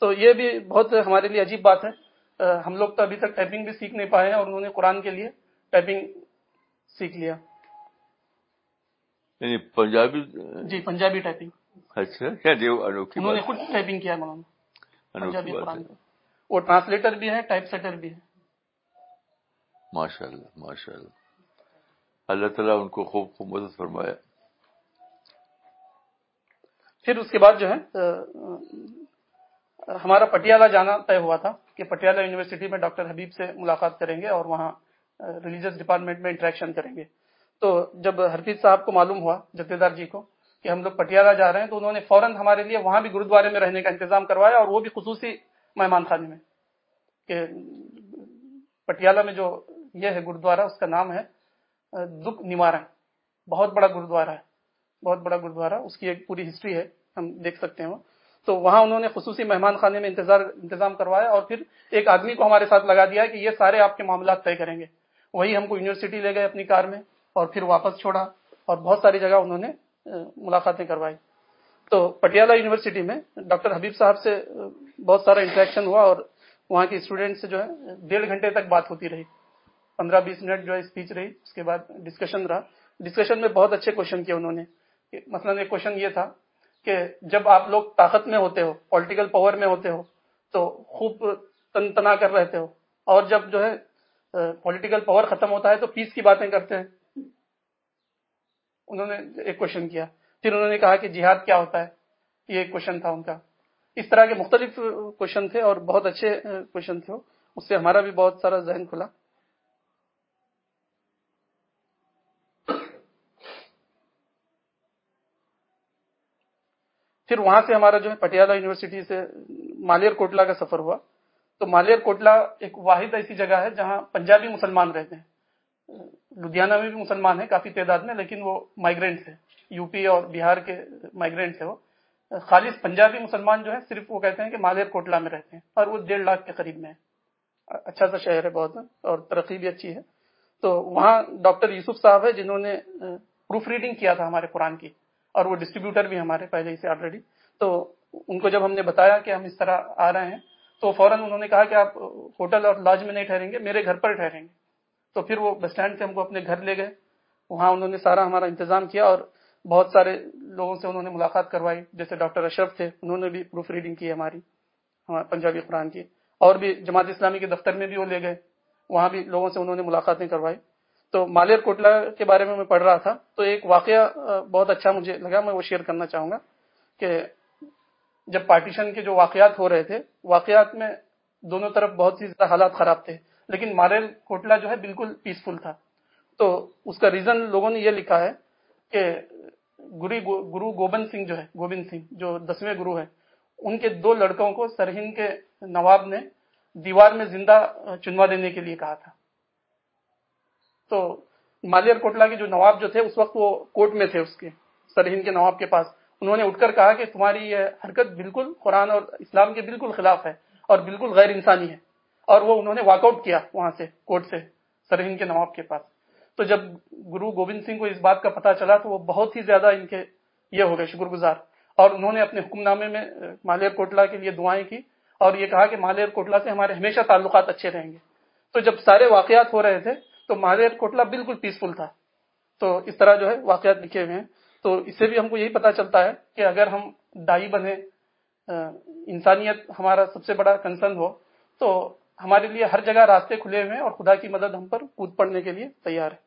تو یہ بھی بہت ہمارے لیے عجیب بات ہے ہم لوگ تو ابھی تک ٹائپنگ بھی سیکھ نہیں پائے ہیں اور انہوں نے قرآن کے لیے ٹائپنگ سیکھ لیا یعنی پنجابی جی پنجابی ٹائپنگ اچھا کیا انہوں نے خود ٹائپنگ کیا مولانا پنجابی قرآن وہ ٹرانسلیٹر بھی ہے ٹائپ سیٹر بھی ہے ماشاء اللہ اللہ تعالیٰ ان کو خوب خوب مدد فرمایا پھر اس کے بعد جو ہے ہمارا پٹیالہ جانا طے ہوا تھا کہ پٹیالہ یونیورسٹی میں ڈاکٹر حبیب سے ملاقات کریں گے اور وہاں ریلیجس ڈپارٹمنٹ میں انٹریکشن کریں گے تو جب حرفیز صاحب کو معلوم ہوا جتےدار دار جی کو کہ ہم لوگ پٹیالہ جا رہے ہیں تو انہوں نے فوراً ہمارے لیے وہاں بھی گرودوارے میں رہنے کا انتظام کروایا اور وہ بھی خصوصی مہمان خانے جی میں کہ پٹیالہ میں جو یہ ہے گردوارا اس کا نام ہے دکھ نیوارا بہت بڑا گرودوارا ہے بہت بڑا گرودوارا اس کی ایک پوری ہسٹری ہے ہم دیکھ سکتے ہیں تو وہاں انہوں نے خصوصی مہمان خانے میں انتظار انتظام کروایا اور پھر ایک آدمی کو ہمارے ساتھ لگا دیا کہ یہ سارے آپ کے معاملات طے کریں گے وہی ہم کو یونیورسٹی لے گئے اپنی کار میں اور پھر واپس چھوڑا اور بہت ساری جگہ انہوں نے ملاقاتیں کروائی تو پٹیالہ یونیورسٹی میں ڈاکٹر حبیب صاحب سے بہت سارا انٹریکشن ہوا اور وہاں کے اسٹوڈینٹ جو ہے ڈیڑھ گھنٹے تک بات ہوتی رہی پندرہ بیس منٹ جو ہے اسپیچ رہی اس کے بعد ڈسکشن ڈسکشن رہا میں بہت اچھے کوشچن کیے انہوں نے مثلاً ایک کوشچن یہ تھا کہ جب آپ لوگ طاقت میں ہوتے ہو پولیٹیکل پاور میں ہوتے ہو تو خوب تن تنا کر رہتے ہو اور جب جو ہے پولیٹیکل پاور ختم ہوتا ہے تو پیس کی باتیں کرتے ہیں انہوں نے ایک کوشچن کیا انہوں نے کہا کہ جہاد کیا ہوتا ہے یہ کوشچن تھا ان کا اس طرح کے مختلف کوشچن تھے اور بہت اچھے کوشچن تھے اس سے ہمارا بھی بہت سارا ذہن کھلا پھر وہاں سے ہمارا جو ہے پٹیالہ یونیورسٹی سے مالیر کوٹلا کا سفر ہوا تو مالیر کوٹلا ایک واحد ایسی جگہ ہے جہاں پنجابی مسلمان رہتے ہیں لدھیانہ میں بھی مسلمان ہیں کافی تعداد میں لیکن وہ مائگرینٹ ہیں یو پی اور بہار کے مائگرینٹ ہیں وہ خالص پنجابی مسلمان جو ہے صرف وہ کہتے ہیں کہ مالیر کوٹلہ میں رہتے ہیں اور وہ ڈیڑھ لاکھ کے قریب میں ہے اچھا سا شہر ہے بہت اور ترقی بھی اچھی ہے تو وہاں ڈاکٹر یوسف صاحب ہے جنہوں نے پروف ریڈنگ کیا تھا ہمارے قرآن کی اور وہ ڈسٹریبیوٹر بھی ہمارے پہلے ہی سے آلریڈی تو ان کو جب ہم نے بتایا کہ ہم اس طرح آ رہے ہیں تو فوراً انہوں نے کہا کہ آپ ہوٹل اور لاج میں نہیں ٹھہریں گے میرے گھر پر ٹھہریں گے تو پھر وہ بس اسٹینڈ سے ہم کو اپنے گھر لے گئے وہاں انہوں نے سارا ہمارا انتظام کیا اور بہت سارے لوگوں سے انہوں نے ملاقات کروائی جیسے ڈاکٹر اشرف تھے انہوں نے بھی پروف ریڈنگ کی ہماری پنجابی قرآن کی اور بھی جماعت اسلامی کے دفتر میں بھی وہ لے گئے وہاں بھی لوگوں سے انہوں نے ملاقاتیں کروائی تو مالیر کوٹلا کے بارے میں میں پڑھ رہا تھا تو ایک واقعہ بہت اچھا مجھے لگا میں وہ شیئر کرنا چاہوں گا کہ جب پارٹیشن کے جو واقعات ہو رہے تھے واقعات میں دونوں طرف بہت ہی حالات خراب تھے لیکن مالیر کوٹلا جو ہے بالکل پیسفل تھا تو اس کا ریزن لوگوں نے یہ لکھا ہے کہ گری گرو گوبند سنگھ جو ہے گوبند سنگھ جو دسویں گرو ہے ان کے دو لڑکوں کو سرہند کے نواب نے دیوار میں زندہ چنوا دینے کے لیے کہا تھا تو مالیر کوٹلا کے جو نواب جو تھے اس وقت وہ کورٹ میں تھے اس کے سرہند کے نواب کے پاس انہوں نے اٹھ کر کہا کہ تمہاری یہ حرکت بالکل قرآن اور اسلام کے بالکل خلاف ہے اور بالکل غیر انسانی ہے اور وہ انہوں نے واک آؤٹ کیا وہاں سے کورٹ سے سرہند کے نواب کے پاس تو جب گرو گوبند سنگھ کو اس بات کا پتا چلا تو وہ بہت ہی زیادہ ان کے یہ ہو گئے شکر گزار اور انہوں نے اپنے حکم نامے میں مالیر کوٹلا کے لیے دعائیں کی اور یہ کہا کہ مالیر کوٹلا سے ہمارے ہمیشہ تعلقات اچھے رہیں گے تو جب سارے واقعات ہو رہے تھے تو مالیر کوٹلا بالکل پیسفل تھا تو اس طرح جو ہے واقعات لکھے ہوئے ہیں تو اس سے بھی ہم کو یہی پتا چلتا ہے کہ اگر ہم ڈائی بنے انسانیت ہمارا سب سے بڑا کنسرن ہو تو ہمارے لیے ہر جگہ راستے کھلے ہوئے ہیں اور خدا کی مدد ہم پر کود پڑنے کے لیے تیار ہے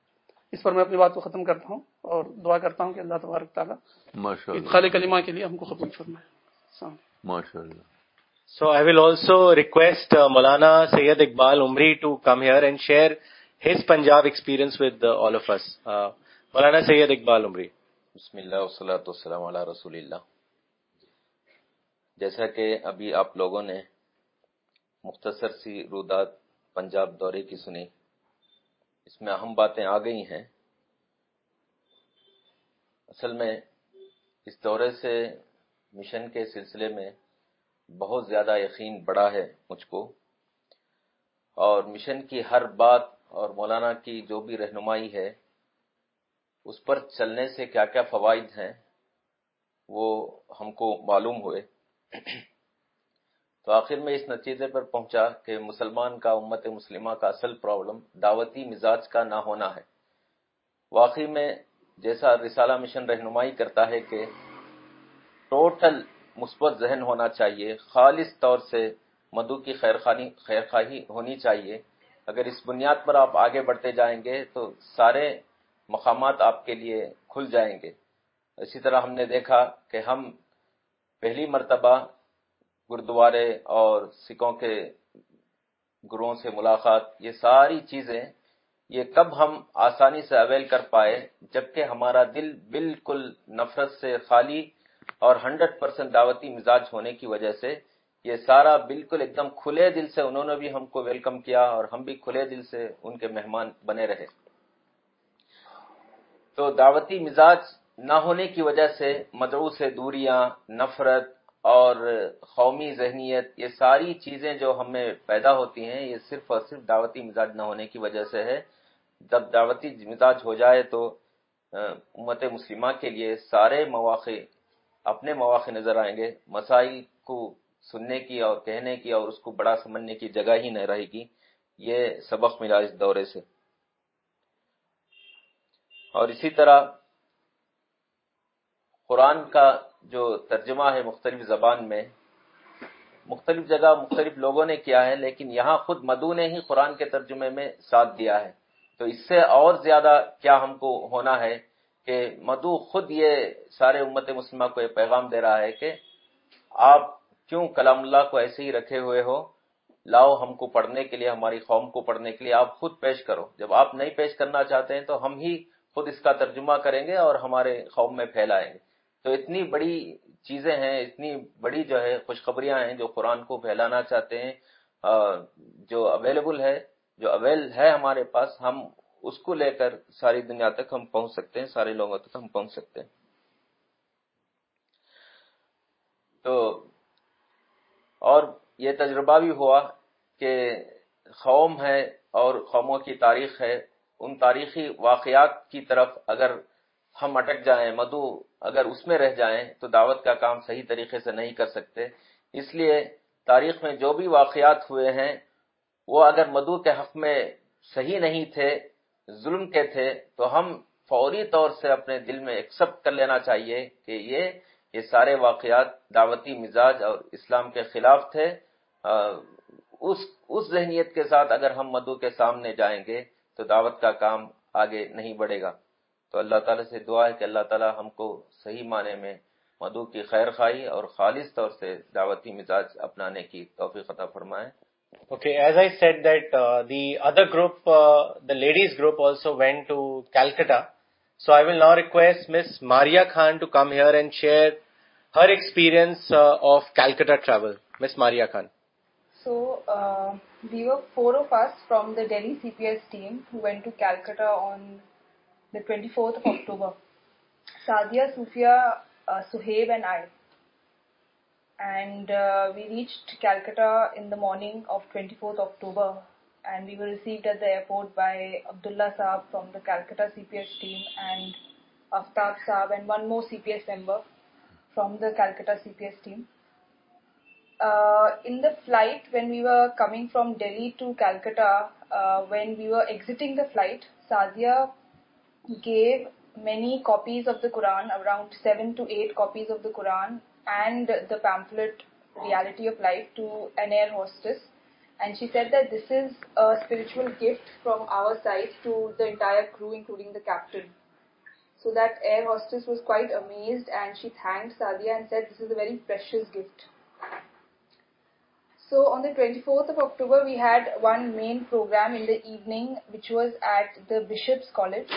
اس پر میں اپنی بات کو ختم کرتا ہوں اور دعا کرتا ہوں کہ اللہ تبارک تعالیٰ خال کلمہ کے لیے ہم کو قبول فرمائے ماشاء اللہ so I will also request Maulana Syed Iqbal Umri to come here and share his Punjab experience with all of us Maulana Syed Iqbal عمری بسم اللہ وسلم رسول اللہ جیسا کہ ابھی آپ لوگوں نے مختصر سی رودات پنجاب دورے کی سنی اس میں اہم باتیں آ گئی ہیں اصل میں اس دورے سے مشن کے سلسلے میں بہت زیادہ یقین بڑا ہے مجھ کو اور مشن کی ہر بات اور مولانا کی جو بھی رہنمائی ہے اس پر چلنے سے کیا کیا فوائد ہیں وہ ہم کو معلوم ہوئے تو آخر میں اس نتیجے پر پہنچا کہ مسلمان کا امت مسلمہ کا اصل پرابلم دعوتی مزاج کا نہ ہونا ہے واقعی میں جیسا رسالہ مشن رہنمائی کرتا ہے کہ ٹوٹل مثبت ذہن ہونا چاہیے خالص طور سے مدو کی خیر خواہی ہونی چاہیے اگر اس بنیاد پر آپ آگے بڑھتے جائیں گے تو سارے مقامات آپ کے لیے کھل جائیں گے اسی طرح ہم نے دیکھا کہ ہم پہلی مرتبہ گردوارے اور سکھوں کے گروہوں سے ملاقات یہ ساری چیزیں یہ کب ہم آسانی سے اویل کر پائے جبکہ ہمارا دل بالکل نفرت سے خالی اور ہنڈریڈ پرسینٹ دعوتی مزاج ہونے کی وجہ سے یہ سارا بالکل ایک دم کھلے دل سے انہوں نے بھی ہم کو ویلکم کیا اور ہم بھی کھلے دل سے ان کے مہمان بنے رہے تو دعوتی مزاج نہ ہونے کی وجہ سے مدرو سے دوریاں نفرت اور قومی ذہنیت یہ ساری چیزیں جو ہمیں پیدا ہوتی ہیں یہ صرف اور صرف دعوتی مزاج نہ ہونے کی وجہ سے ہے جب دعوتی مزاج ہو جائے تو امت مسلمہ کے لیے سارے مواقع اپنے مواقع نظر آئیں گے مسائل کو سننے کی اور کہنے کی اور اس کو بڑا سمجھنے کی جگہ ہی نہ رہے گی یہ سبق ملا اس دورے سے اور اسی طرح قرآن کا جو ترجمہ ہے مختلف زبان میں مختلف جگہ مختلف لوگوں نے کیا ہے لیکن یہاں خود مدو نے ہی قرآن کے ترجمے میں ساتھ دیا ہے تو اس سے اور زیادہ کیا ہم کو ہونا ہے کہ مدو خود یہ سارے امت مسلمہ کو یہ پیغام دے رہا ہے کہ آپ کیوں کلام اللہ کو ایسے ہی رکھے ہوئے ہو لاؤ ہم کو پڑھنے کے لیے ہماری قوم کو پڑھنے کے لیے آپ خود پیش کرو جب آپ نہیں پیش کرنا چاہتے ہیں تو ہم ہی خود اس کا ترجمہ کریں گے اور ہمارے قوم میں پھیلائیں گے تو اتنی بڑی چیزیں ہیں اتنی بڑی جو ہے خوشخبریاں ہیں جو قرآن کو پھیلانا چاہتے ہیں جو جو اویلیبل ہے ہے اویل ہمارے پاس ہم اس کو لے کر ساری دنیا تک ہم پہنچ سکتے ہیں سارے لوگوں تک ہم پہنچ سکتے ہیں تو اور یہ تجربہ بھی ہوا کہ قوم ہے اور قوموں کی تاریخ ہے ان تاریخی واقعات کی طرف اگر ہم اٹک جائیں مدو اگر اس میں رہ جائیں تو دعوت کا کام صحیح طریقے سے نہیں کر سکتے اس لیے تاریخ میں جو بھی واقعات ہوئے ہیں وہ اگر مدو کے حق میں صحیح نہیں تھے ظلم کے تھے تو ہم فوری طور سے اپنے دل میں ایکسپٹ کر لینا چاہیے کہ یہ یہ سارے واقعات دعوتی مزاج اور اسلام کے خلاف تھے اس اس ذہنیت کے ساتھ اگر ہم مدو کے سامنے جائیں گے تو دعوت کا کام آگے نہیں بڑھے گا تو اللہ تعالیٰ سے دعا ہے کہ اللہ تعالیٰ ہم کو صحیح معنی میں کی خیر خائی اور خالص طور سے دعوتی مزاج اپنانے کی توفیق عطا فرمائے group also Calcutta so I will now request miss Maria Khan to come here and share her experience Calcutta travel miss Maria on fourth October the fourth October Calcutta C P S team and Aftab Sahib and one more C P S member from the Calcutta C P S team flight coming from Delhi to Calcutta when we are exiting the flight Shazia gave many copies of the Quran, around 7 to 8 copies of the Quran and the pamphlet Reality of Life to an air hostess. And she said that this is a spiritual gift from our side to the entire crew, including the captain. So that air hostess was quite amazed and she thanked Sadia and said this is a very precious gift. So on the 24th of October, we had one main program in the evening, which was at the Bishop's College.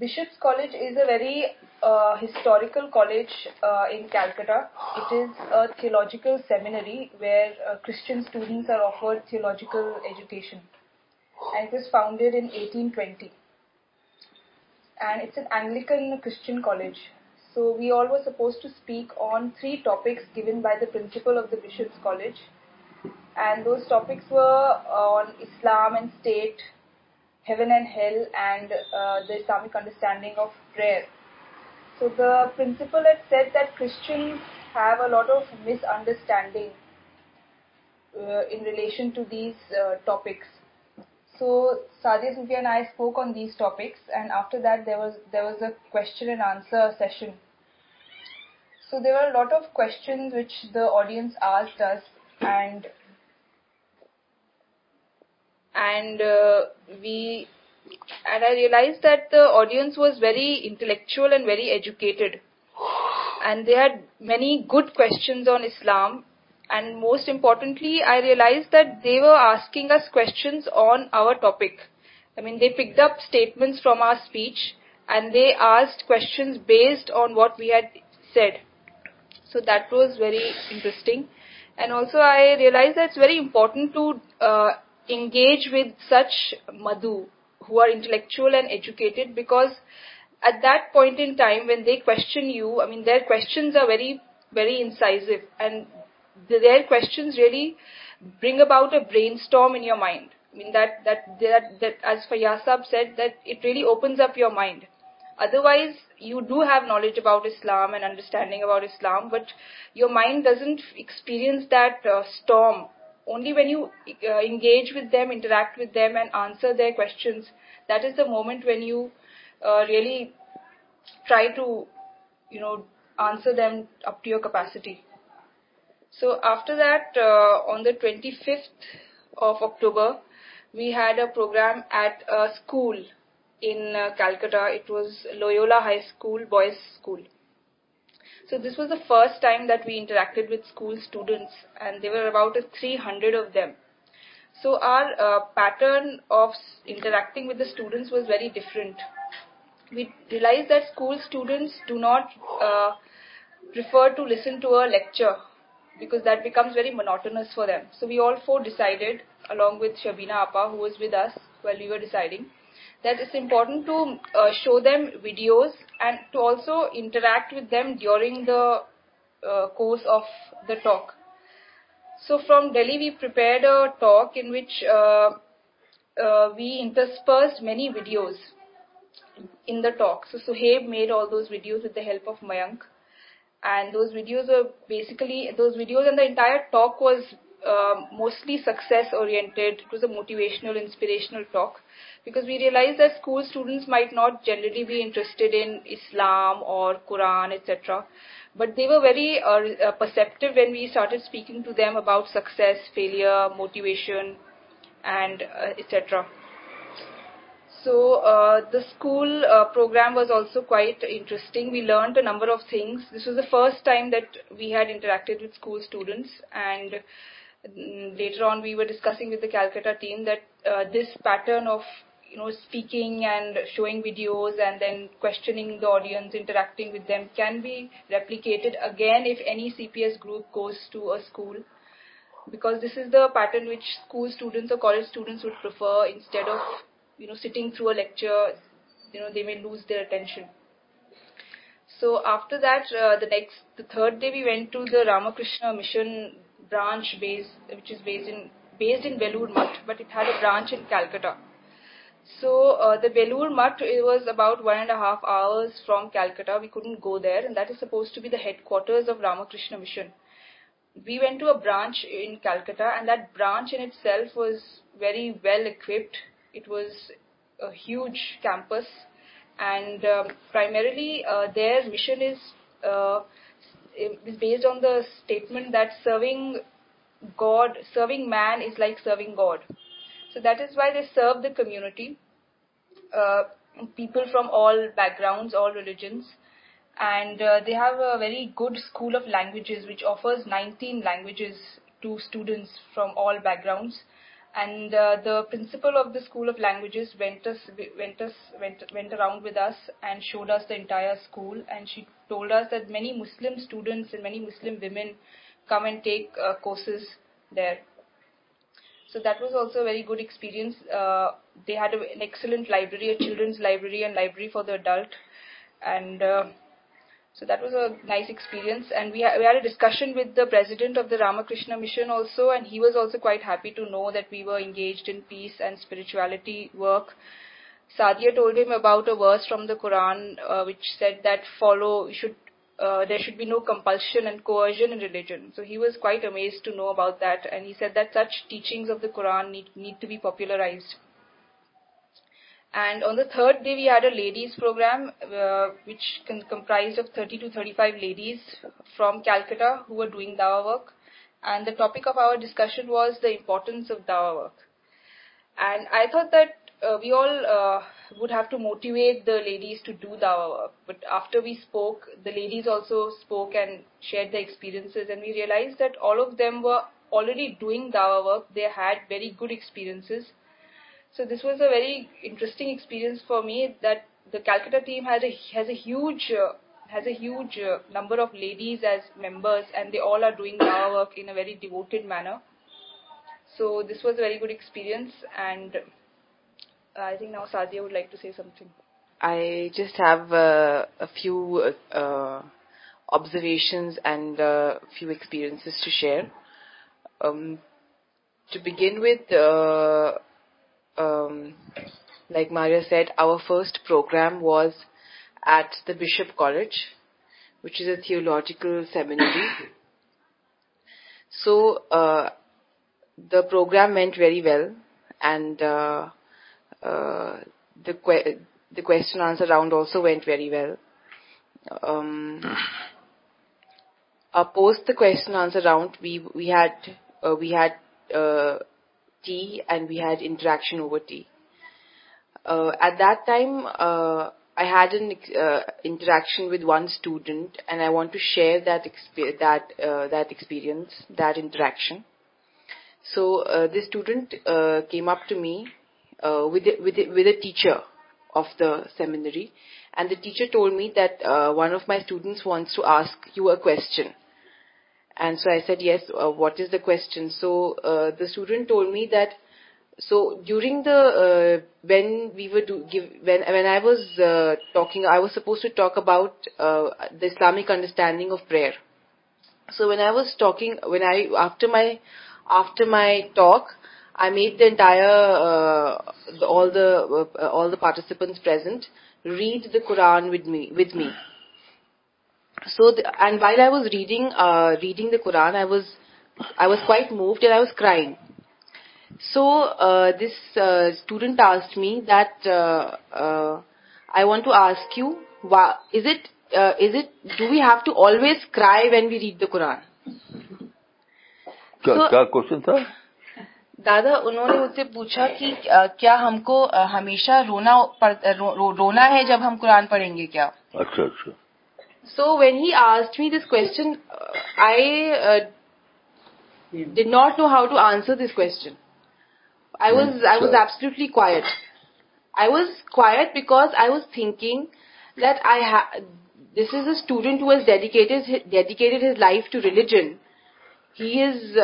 Bishop's College is a very uh, historical college uh, in Calcutta. It is a theological seminary where uh, Christian students are offered theological education. And it was founded in 1820. And it's an Anglican Christian college. So we all were supposed to speak on three topics given by the principal of the Bishop's College. And those topics were on Islam and state, shows view eyes topics after audience Uh, and I realized that the audience was very intellectual and very educated, and they had many good questions on Islam. And most importantly, I realized that they were asking us questions on our topic. I mean, they picked up statements from our speech and they asked questions based on what we had said. So that was very interesting. And also I realized that it's very important to uh, engage with such madhu who are intellectual and educated, because at that point in time when they question you, I mean, their questions are very, very incisive, and their questions really bring about a brainstorm in your mind. I mean, that as Fayyaz Sahab said, that it really opens up your mind. Otherwise, you do have knowledge about Islam and understanding about Islam, but your mind doesn't experience that uh, storm only when you uh, engage with them, interact with them and answer their questions, that is the moment when you uh, really try to, answer them up to your capacity. So after that, uh, on the 25th of October, we had a program at a school in Calcutta. It was Loyola High School, Boys School. So this was the first time that we interacted with school students, and there were about 300 of them. So our uh, pattern of interacting with the students was very different. We realized that school students do not uh, prefer to listen to a lecture because that becomes very monotonous for them. So we all four decided, along with Shabina Appa, who was with us while we were deciding, that it's important to uh, show them videos and to also interact with them during the uh, course of the talk. So from Delhi, we prepared a talk in which uh, we interspersed many videos in the talk. So Suhaib made all those videos with the help of Mayank, and those videos and the entire talk was mostly success oriented. It was a motivational, inspirational talk because we realize that school students might not generally be interested in Islam or Quran, etc. But they were very uh, uh, perceptive when we started speaking to them about success, failure, motivation, and uh, etc. So the school program was also quite interesting. We learned a number of things. This was the first time that we had interacted with school students, and mm, later on we were discussing with the Calcutta team that this pattern of speaking and showing videos and then questioning the audience, interacting with them, can be replicated again if any CPS group goes to a school, because this is the pattern which school students or college students would prefer. Instead of sitting through a lecture, they may lose their attention. So after that, uh, the third day we went to the Ramakrishna Mission branch base, which is based in Belur Mutt, but it had a branch in Calcutta. So uh, the Belur Mutt, it was about 1.5 hours from Calcutta. We couldn't go there, and that is supposed to be the headquarters of Ramakrishna Mission. We went to a branch in Calcutta, and that branch in itself was very well equipped. It was a huge campus, and um, primarily uh, their mission uh, is based on the statement that serving man is like serving God. So that is why they serve the community, uh, people from all backgrounds, all religions. And uh, they have a very good school of languages which offers 19 languages to students from all backgrounds. And uh, the principal of the school of languages went around with us and showed us the entire school. And she told us that many Muslim students and many Muslim women come and take courses there. So that was also a very good experience. Uh, they had an excellent library, a children's library and library for the adult. And uh, so that was a nice experience. And we had a discussion with the president of the Ramakrishna Mission also, and he was also quite happy to know that we were engaged in peace and spirituality work. Sadia told him about a verse from the Quran uh, which said that you should uh, there should be no compulsion and coercion in religion. So he was quite amazed to know about that, and he said that such teachings of the Quran need to be popularized. And on the third day, we had a ladies program, uh, which comprised of 30 to 35 ladies from Calcutta who were doing dawah work. And the topic of our discussion was the importance of dawah work. And I thought that uh, we all uh, would have to motivate the ladies to do the work. But after we spoke, the ladies also spoke and shared their experiences, and we realized that all of them were already doing dawa work. They had very good experiences. So this was a very interesting experience for me, that the Calcutta team has a huge uh, number of ladies as members, and they all are doing dawa work in a very devoted manner. So this was a very good experience, and I think now Sadia would like to say something. I just have uh, a few uh, observations and uh, few experiences to share. Um, to begin with, um, like Maria said, our first program was at the Bishop College, which is a theological seminary. So the program went very well, and uh, the question answer round also went very well. Um, post the question answer round, we had uh, uh, tea and we had interaction over tea. At that time, I had an interaction with one student, and I want to share that experience, that interaction. So this student came up to me uh, with a teacher of the seminary, and the teacher told me that uh, one of my students wants to ask you a question. And so I said, yes, uh, what is the question? So the student told me that, so during the, when I was talking, I was supposed to talk about the Islamic understanding of prayer. So when I was talking, after my talk, I made the entire uh, uh, all the participants present read the Quran with me. So and while I was reading uh, the Quran, I was quite moved and I was crying. So this student asked me that I want to ask you, do we have to always cry when we read the Quran? What question, sir? دادا انہوں نے مجھ سے پوچھا کہ کیا ہم کو ہمیشہ رونا رونا ہے جب ہم قرآن پڑھیں گے کیا اچھا اچھا so when he asked me this question I kitchen not know how to answer this question I was I was quiet I was quiet because I was thinking that I this is a student who dedicated his life to religion he is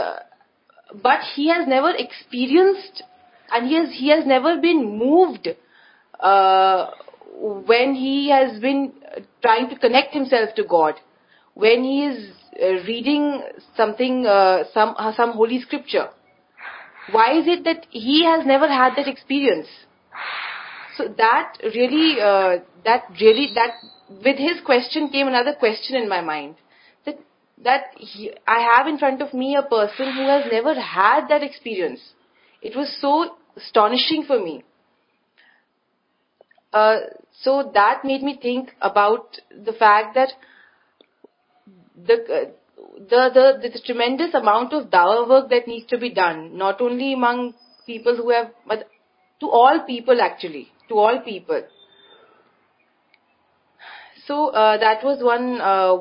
but he has never experienced and he has never been moved uh, when he has been trying to connect himself to God, when he is uh, reading something, uh, some holy scripture. Why is it that he has never had that experience? So that really, with his question came another question in my mind that I have in front of me a person who has never had that experience. It was so astonishing for me. Uh, so that made me think about the fact that the uh, tremendous amount of dawah work that needs to be done, not only among people who have, but to all people actually, to all people. So uh, that was uh,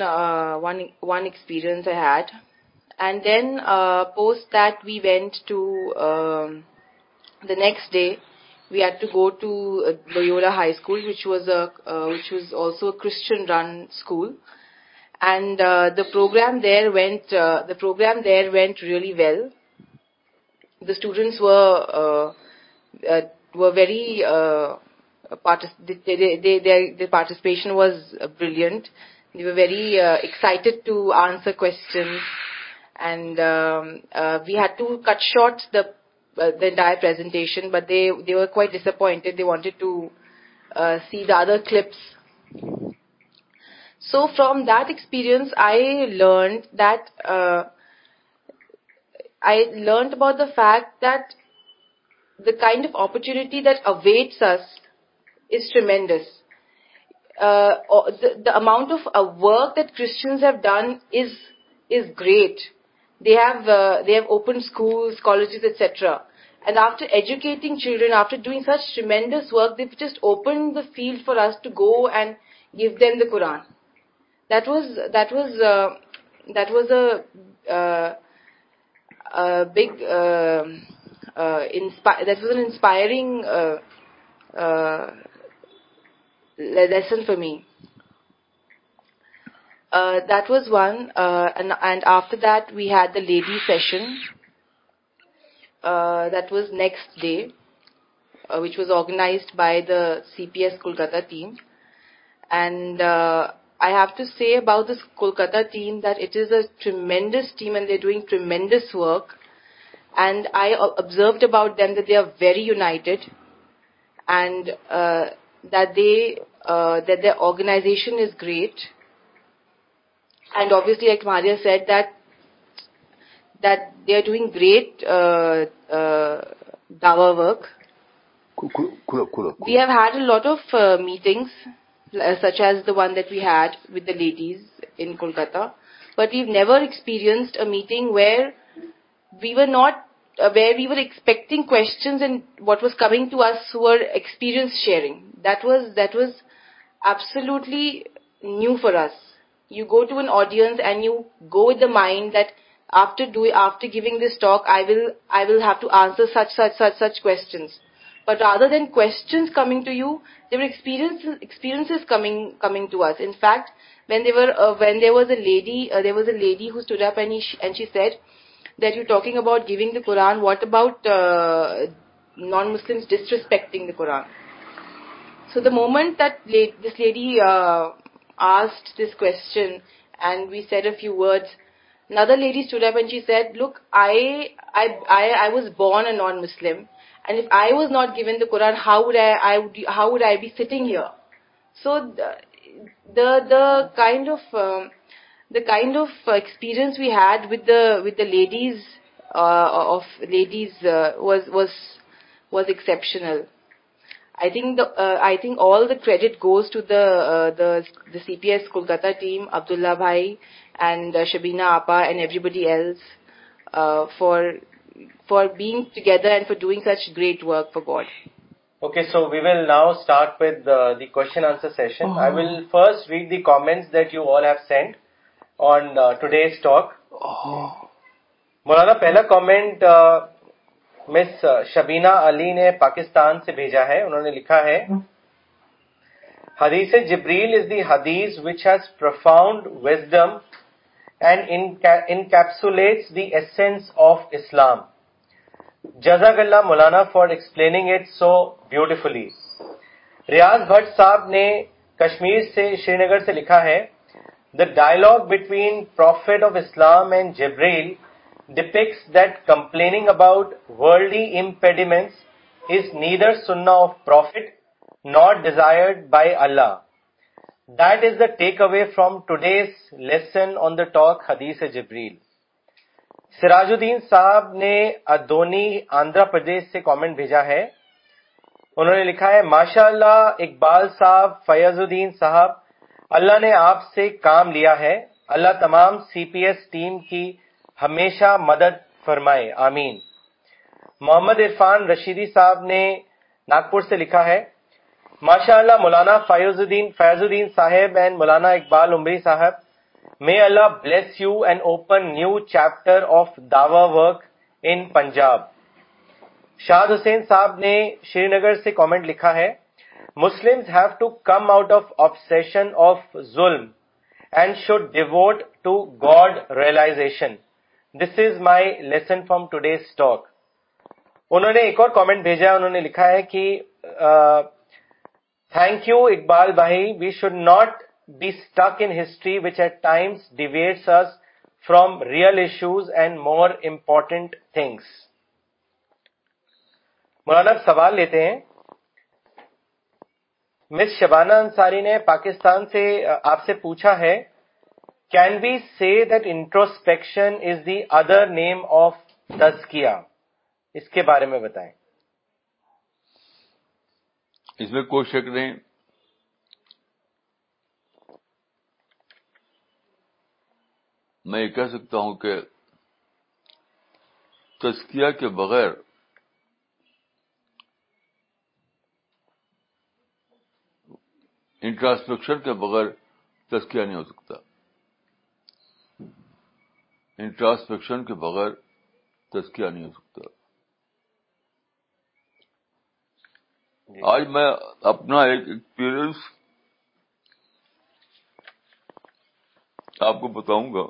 uh, one experience I had, and then post that we went to um, the next day. We had to go to Loyola High School, which was also a Christian-run school, and the program there went really well. The students were very their participation was uh, brilliant. They were very uh, excited to answer questions, and um, uh, we had to cut short the entire presentation, but they were quite disappointed. They wanted to see the other clips. So from that experience, I learned that about the fact that the kind of opportunity that awaits us amount of work great open schools colleges etcetera and after educating children after this just open field for to go and give them the Quran lesson for me. Uh, that was one, uh, and after that we had the lady session. Uh, that was next day, which was organized by the CPS Kolkata team. And I have to say about this Kolkata team that it is a tremendous team and they're doing tremendous work. And I observed about them that they are very united. And that they uh, that their organization is great, and obviously, like Maria said, that they are doing great uh, uh, dawa work. We have had a lot of meetings, such as the one that we had with the ladies in Kolkata, but we've never experienced a meeting where we were not where you expecting question and what was come to us who our experience sharing does absolutely new for you go to an audience and you go the mind the after do after giving this talk I will have to answer questions but other then کو lady there was eddy who's too deep she said that you're talking about giving the Quran, what about uh, non-Muslims disrespecting the Quran? So the moment that this lady uh, asked this question and we said a few words, another lady stood up and she said, look, I was born a non-Muslim, and if I was not given the Quran, how would I be sitting here? So the kind of um, the kind of uh, experience we had with the ladies uh, uh, was exceptional. I think all the credit goes to the CPS Kolkata team, Abdullah Bhai and Shabina Appa and everybody else for being together and for doing such great work for God. Okay, so we will now start with the question-answer session. Oh. I will first read the comments that you all have sent. On today's talk Maulana پہلا comment مس شبینہ علی نے پاکستان سے بھیجا ہے انہوں نے لکھا ہے حدیث Jibreel is the Hadith which has profound wisdom and encapsulates the essence of Islam جزاک اللہ مولانا for explaining it so beautifully Riyaz Bhat صاحب نے کشمیر سے شری نگر سے لکھا ہے The dialogue between Prophet of Islam and Jibreel depicts that complaining about worldly impediments is neither sunnah of Prophet nor desired by Allah. That is the takeaway from today's lesson on the talk Hadith Jibreel. Siraj uddin صاحب نے ادونی آندھرا پردیش سے comment بھیجا ہے انہوں نے لکھا ہے ماشاءاللہ اقبال صاحب فیض الدین صاحب اللہ نے آپ سے کام لیا ہے اللہ تمام سی پی ایس ٹیم کی ہمیشہ مدد فرمائے آمین محمد عرفان رشیدی صاحب نے ناگپور سے لکھا ہے ماشاء اللہ مولانا فیوز الدین فیض الدین صاحب اینڈ مولانا اقبال عمری صاحب may Allah bless you and open new chapter of dawah work in Punjab Shad Hussain صاحب نے شری نگر سے کامنٹ لکھا ہے Muslims have to come out of obsession of zulm and should devote to God realization this is my lesson from to talk. انہوں نے ایک اور comment بھیجا انہوں نے لکھا ہے کہ تھینک یو اقبال بھائی we should not be stick in history which at times diverts us from real issues and more important things مولانا سوال لیتے ہیں مس شبانہ انصاری نے پاکستان سے آپ سے پوچھا ہے can be see that introspection is the other name of tazkiya اس کے بارے میں بتائیں اس میں کوئی شک نہیں میں یہ کہہ سکتا ہوں کہ تزکیا کے بغیر انٹراسپیکشن کے بغیر تسکیہ نہیں ہو سکتا انٹراسپیکشن کے بغیر تسکیہ نہیں ہو سکتا جی۔ آج میں اپنا ایک ایکسپیرئنس آپ کو بتاؤں گا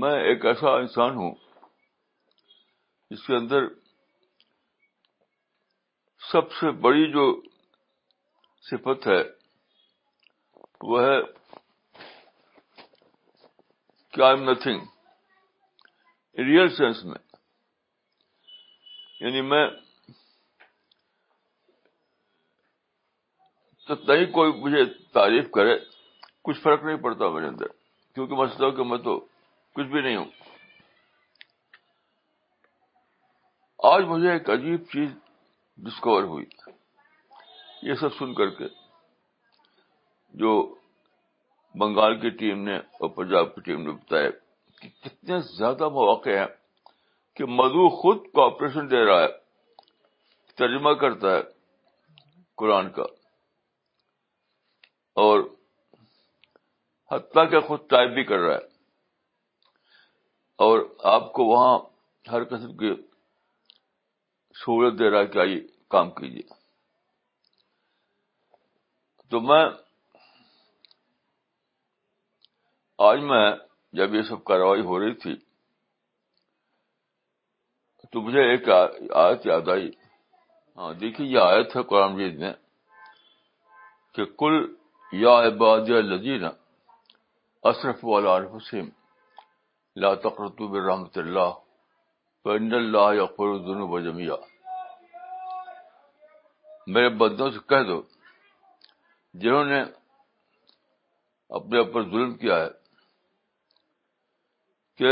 میں ایک ایسا انسان ہوں جس کے اندر سب سے بڑی جو صفت ہے وہ ہے کہ I am nothing real sense میں یعنی میں کوئی مجھے تعریف کرے کچھ فرق نہیں پڑتا میرے اندر کیونکہ میں ہوں کہ میں تو کچھ بھی نہیں ہوں آج مجھے ایک عجیب چیز ڈسکور ہوئی یہ سب سن کر کے جو بنگال کی ٹیم نے اور پنجاب کی ٹیم نے بتایا کہ کتنے زیادہ مواقع ہیں کہ مدو خود کوپریشن دے رہا ہے ترجمہ کرتا ہے قرآن کا اور حتیٰ کہ خود ٹائپ بھی کر رہا ہے اور آپ کو وہاں ہر قسم کے سہولت دے رہا ہے کہ آئیے کام کیجیے تو میں آج میں جب یہ سب کاروائی ہو رہی تھی تو مجھے ایک آیت یاد آئی ہاں دیکھیے یہ آیت ہے قرآن مجید نے کہ کل یا عباد لذین اشرف والا حسین لا تقرب رحمت اللہ فن اللہ یا فرد بجمیا میرے بندوں سے کہہ دو جنہوں نے اپنے اوپر ظلم کیا ہے کہ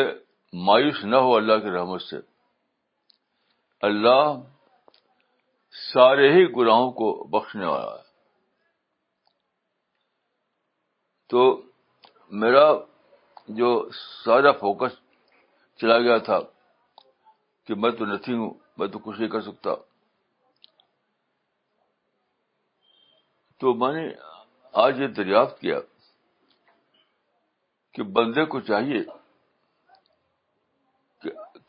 مایوس نہ ہو اللہ کی رحمت سے اللہ سارے ہی گناہوں کو بخشنے والا ہے تو میرا جو سارا فوکس چلا گیا تھا کہ میں تو نہیں ہوں میں تو کچھ نہیں کر سکتا تو میں نے آج یہ دریافت کیا کہ بندے کو چاہیے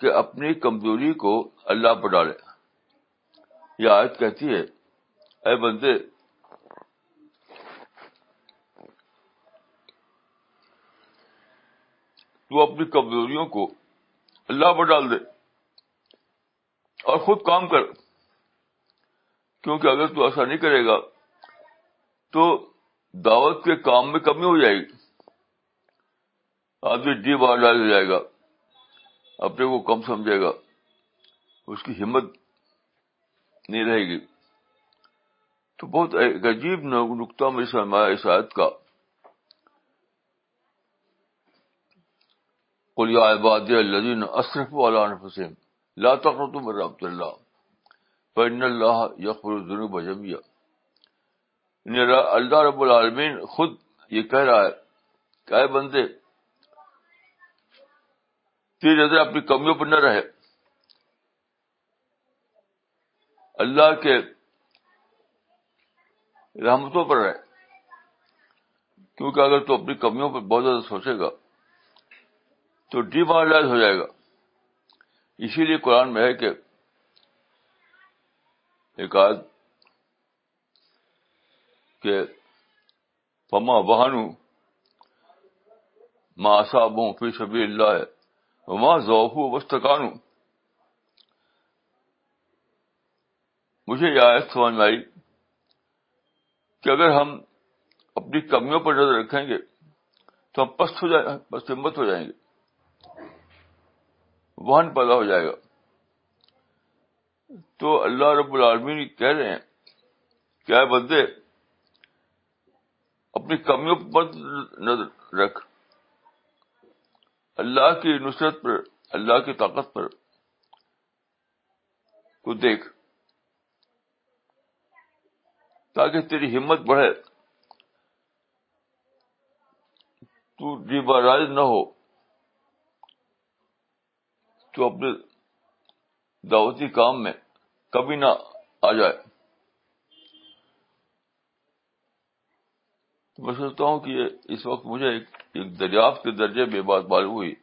کہ اپنی کمزوری کو اللہ پر ڈالے یہ آج کہتی ہے اے بندے تو اپنی کمزوریوں کو اللہ پر ڈال دے اور خود کام کر کیونکہ اگر تو ایسا نہیں کرے گا تو دعوت کے کام میں کمی ہو جائے گی آدمی ڈی بار ڈال جائے گا اپنے کو کم سمجھے گا اس کی ہمت نہیں رہے گی تو بہت ایک عجیب نقطہ میں سرمایہ کا شاید اصرف والا حسین لا رحمت اللہ یا اللہ اللہ رب العالمین خود یہ کہہ رہا ہے کہ اے بندے نظر اپنی کمیوں پر نہ رہے اللہ کے رحمتوں پر رہے کیونکہ اگر تو اپنی کمیوں پر بہت زیادہ سوچے گا تو ڈیمارلائز ہو جائے گا اسی لیے قرآن میں ہے کہ ایک کہ پما بہانو ماں صاحب فی شبی اللہ ہے ماں ذوقان مجھے یہ آیت سمجھ میں آئی کہ اگر ہم اپنی کمیوں پر نظر رکھیں گے تو ہم پست ہو جائیں پست ہمت ہو جائیں گے وہن پیدا ہو جائے گا تو اللہ رب العالمین کہہ رہے ہیں کیا بندے اپنی کمیوں پر نظر رکھ اللہ کی نصرت پر اللہ کی طاقت پر کو دیکھ تاکہ تیری ہمت بڑھے تو نہ ہو اپنے دعوتی کام میں کبھی نہ آ جائے میں سوچتا ہوں کہ اس وقت مجھے ایک دریافت کے درجے میں بات بار ہوئی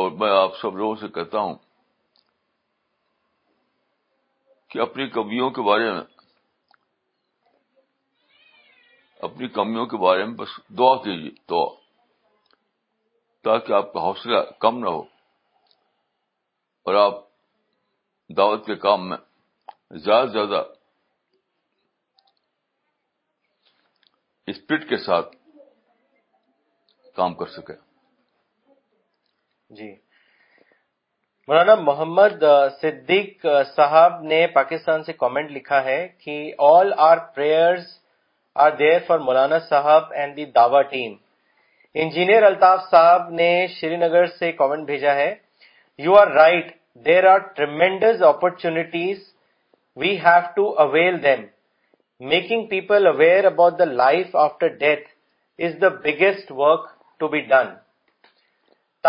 اور میں آپ سب لوگوں سے کہتا ہوں کہ اپنی کمیوں کے بارے میں اپنی کمیوں کے بارے میں بس دعا کیجیے دعا تاکہ آپ کا حوصلہ کم نہ ہو اور آپ دعوت کے کام میں زیادہ سے زیادہ اسپرٹ کے ساتھ کام کر سکے جی مولانا محمد صدیق صاحب نے پاکستان سے کامنٹ لکھا ہے کہ all are prayers are there for Maulana Sahib and دی دعوی ٹیم انجینئر الطاف صاحب نے شری نگر سے کامنٹ بھیجا ہے you are right there are tremendous opportunities we have to avail them making people aware about the life after death is the biggest work to be done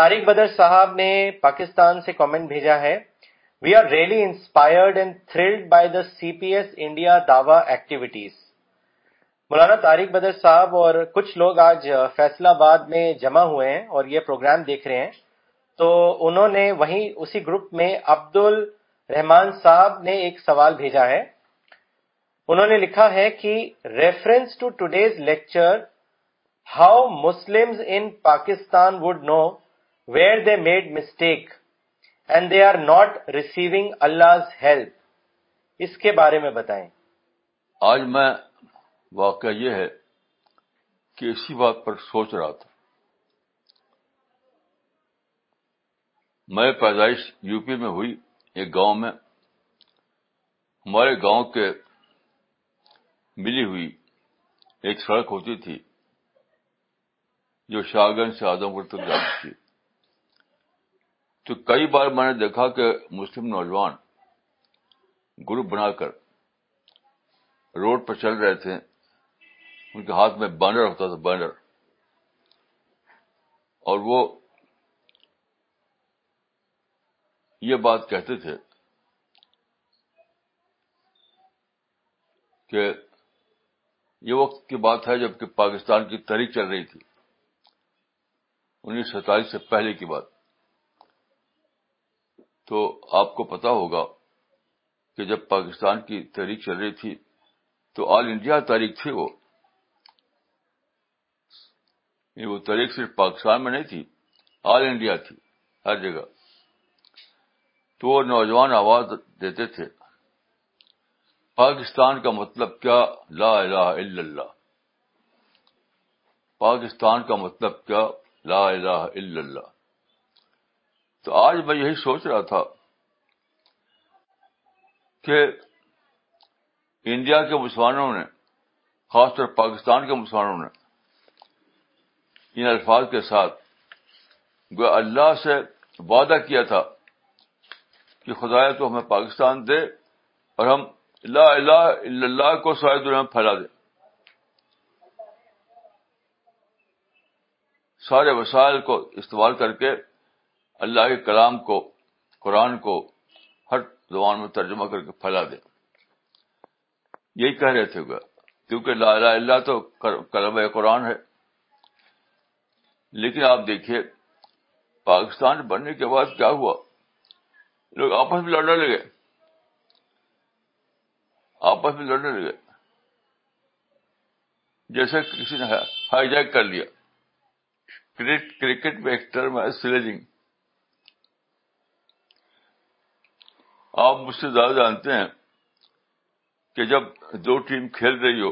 Tariq Badr Sahib نے پاکستان سے comment بھیجا ہے we are really inspired and thrilled by the C P S India dawah activities مولانا طارق بدر صاحب اور کچھ لوگ آج فیصلہ آباد میں جمع ہوئے ہیں اور یہ پروگرام دیکھ رہے ہیں تو انہوں نے وہیں اسی گروپ میں عبد الرحمان صاحب نے ایک سوال بھیجا ہے انہوں نے لکھا ہے کہ reference to today's lecture how Muslim in Pakistan would know where they made mistake and they are not receiving Allah help اس کے بارے میں بتائیں آج میں واقعہ یہ ہے کہ اسی بات پر سوچ رہا تھا میں پیدائش یو پی میں ہوئی ایک گاؤں میں ہمارے گاؤں کے ملی ہوئی ایک سڑک ہوتی تھی جو شاہ گنج سے گڑھ تک جاتی تھی تو کئی بار میں نے دیکھا کہ مسلم نوجوان گروپ بنا کر روڈ پر چل رہے تھے ان کے ہاتھ میں بینر ہوتا تھا بینر اور وہ یہ بات کہتے تھے کہ یہ وقت کی بات ہے جب کہ پاکستان کی تحریک چل رہی تھی انیس سو سینتالیس سے پہلے کی بات تو آپ کو پتا ہوگا کہ جب پاکستان کی تحریک چل رہی تھی تو آل انڈیا تاریخ تھی وہ وہ تاریخ صرف پاکستان میں نہیں تھی آل انڈیا تھی ہر جگہ تو وہ نوجوان آواز دیتے تھے پاکستان کا مطلب کیا لا الہ الا اللہ پاکستان کا مطلب کیا لا الہ الا اللہ تو آج میں یہی سوچ رہا تھا کہ انڈیا کے مسلمانوں نے خاص طور پاکستان کے مسلمانوں نے ان الفاظ کے ساتھ گویا اللہ سے وعدہ کیا تھا کہ خدا تو ہمیں پاکستان دے اور ہم لا الہ الا اللہ کو دنیا میں پھیلا دیں سارے وسائل کو استعمال کر کے اللہ کے کلام کو قرآن کو ہر زبان میں ترجمہ کر کے پھیلا دیں یہی کہہ رہے تھے گئے کیونکہ الا اللہ تو کلم قرآن ہے لیکن آپ دیکھیے پاکستان بننے کے بعد کیا ہوا لوگ آپس میں لڑنے لگے آپس میں لڑنے لگے جیسے کسی نے ہائی جیک کر لیا کرکٹ میں ایک ٹرم ہے سلیجنگ آپ مجھ سے زیادہ جانتے ہیں کہ جب دو ٹیم کھیل رہی ہو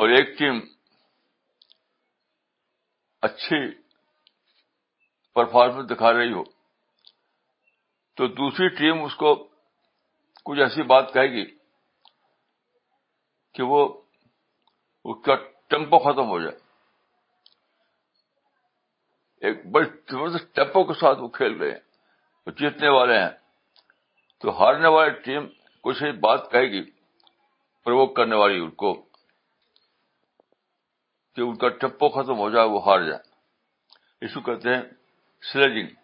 اور ایک ٹیم اچھی پرفارمنس دکھا رہی ہو تو دوسری ٹیم اس کو کچھ ایسی بات کہے گی کہ وہ اس کا ٹیمپو ختم ہو جائے ایک بڑی زبردست ٹیمپو کے ساتھ وہ کھیل رہے ہیں وہ جیتنے والے ہیں تو ہارنے والی ٹیم کچھ ایسی بات کہے گی پروگ کرنے والی ان کو کہ ان کا ٹپو ختم ہو جائے وہ ہار جائے اس کو کہتے ہیں سلیجنگ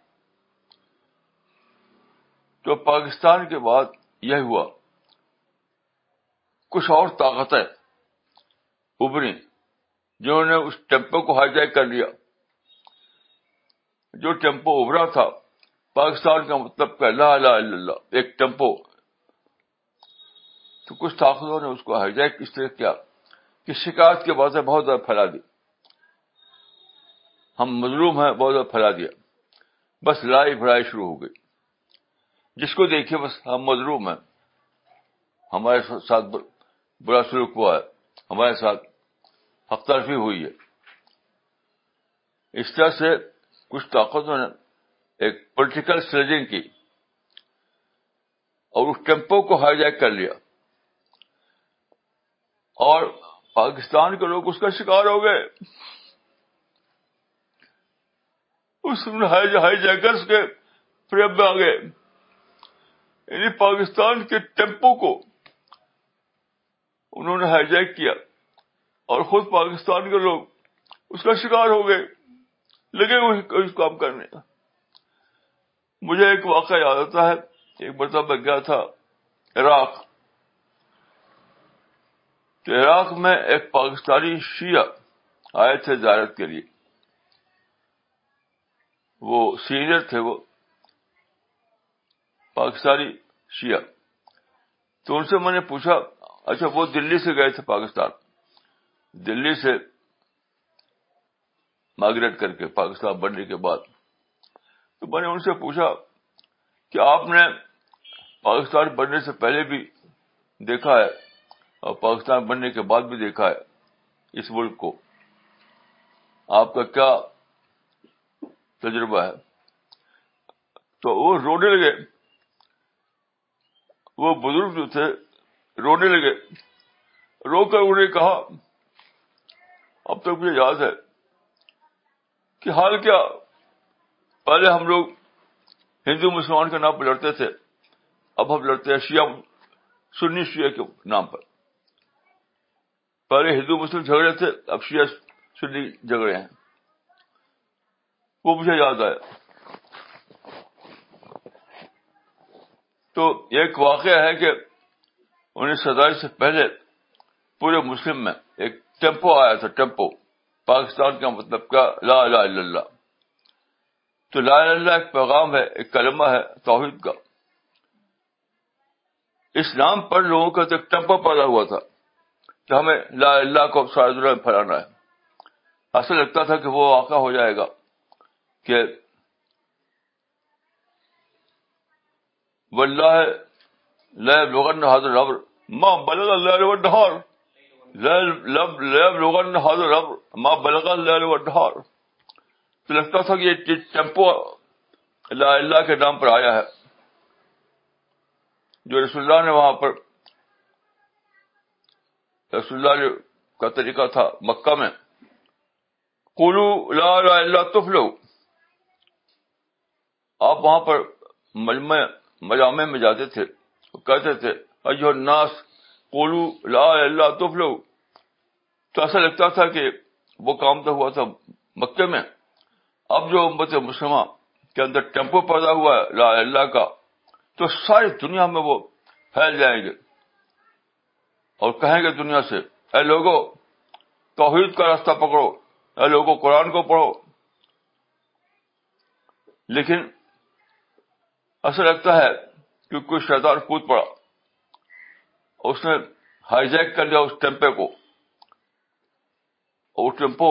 تو پاکستان کے بعد یہ ہوا کچھ اور طاقتیں ابری جنہوں نے اس ٹیمپو کو ہائی جیک کر لیا جو ٹیمپو ابھرا تھا پاکستان کا مطلب کہ لا لا اللہ ایک ٹیمپو تو کچھ طاقتوں نے اس کو ہائی جیک اس طرح کیا شکایت کے بعد بہت زیادہ پھیلا دی ہم مظلوم ہیں بہت زیادہ پھیلا دیا بس لڑائی بھڑائی شروع ہو گئی جس کو دیکھیے بس ہم مظلوم ہیں ہمارے ساتھ برا سلوک ہوا ہے ہمارے ساتھ ہفتارفی ہوئی ہے اس طرح سے کچھ طاقتوں نے ایک پولیٹیکل سلجنگ کی اور اس ٹیمپو کو ہائی جیک کر لیا اور پاکستان کے لوگ اس کا شکار ہو گئے اس ہائی جیکرس کے فریب میں آ گئے یعنی پاکستان کے ٹیمپو کو انہوں نے ہائی جیک کیا اور خود پاکستان کے لوگ اس کا شکار ہو گئے لگے اس کام کرنے کا مجھے ایک واقعہ یاد آتا ہے ایک مرتبہ میں گیا تھا عراق عراق میں ایک پاکستانی شیعہ آئے تھے زیارت کے لیے وہ سینئر تھے وہ پاکستانی شیعہ تو ان سے میں نے پوچھا اچھا وہ دلی سے گئے تھے پاکستان دلی سے مائگریٹ کر کے پاکستان بننے کے بعد تو میں نے ان سے پوچھا کہ آپ نے پاکستان بننے سے پہلے بھی دیکھا ہے اور پاکستان بننے کے بعد بھی دیکھا ہے اس ملک کو آپ کا کیا تجربہ ہے تو وہ رونے لگے وہ بزرگ جو تھے رونے لگے رو کر انہوں نے کہا اب تک مجھے یاد ہے کہ حال کیا پہلے ہم لوگ ہندو مسلمان کے نام پر لڑتے تھے اب ہم لڑتے ہیں شیعہ سنی شیعہ کے نام پر پہلے ہندو مسلم جھگڑے تھے اب سنی جھگڑے ہیں وہ مجھے یاد آیا تو ایک واقعہ ہے کہ انیس ستائیس سے پہلے پورے مسلم میں ایک ٹیمپو آیا تھا ٹیمپو پاکستان کا مطلب لا لا تو لا لال اللہ ایک پیغام ہے ایک کلمہ ہے توحید کا اس نام پر لوگوں کا تو ایک ٹیمپو پیدا ہوا تھا کہ ہمیں لا اللہ کو سارے دنیا میں پھیلانا ہے ایسا لگتا تھا کہ وہ واقع ہو جائے گا کہ واللہ لا لوگن حاضر ربر ما بلغ الليل والنهار لا لوگن حاضر ربر ما بلغ الليل والنهار تو لگتا تھا کہ یہ ٹیمپو اللہ اللہ کے نام پر آیا ہے جو رسول اللہ نے وہاں پر رسول رسولار کا طریقہ تھا مکہ میں قلو لا لا اللہ تفلو آپ وہاں پر مجمع مجامے میں جاتے تھے کہتے تھے کلو لا اللہ تفلو تو ایسا لگتا تھا کہ وہ کام تو ہوا تھا مکے میں اب جو امت مسلمہ کے اندر ٹیمپو پیدا ہوا ہے لا اللہ کا تو ساری دنیا میں وہ پھیل جائیں گے اور کہیں گے دنیا سے اے لوگوں توحید کا راستہ پکڑو اے لوگوں قرآن کو پڑھو لیکن ایسا لگتا ہے کہ کوئی شیطان کود پڑا اس نے ہائی جیک کر لیا اس ٹیمپے کو اور وہ ٹیمپو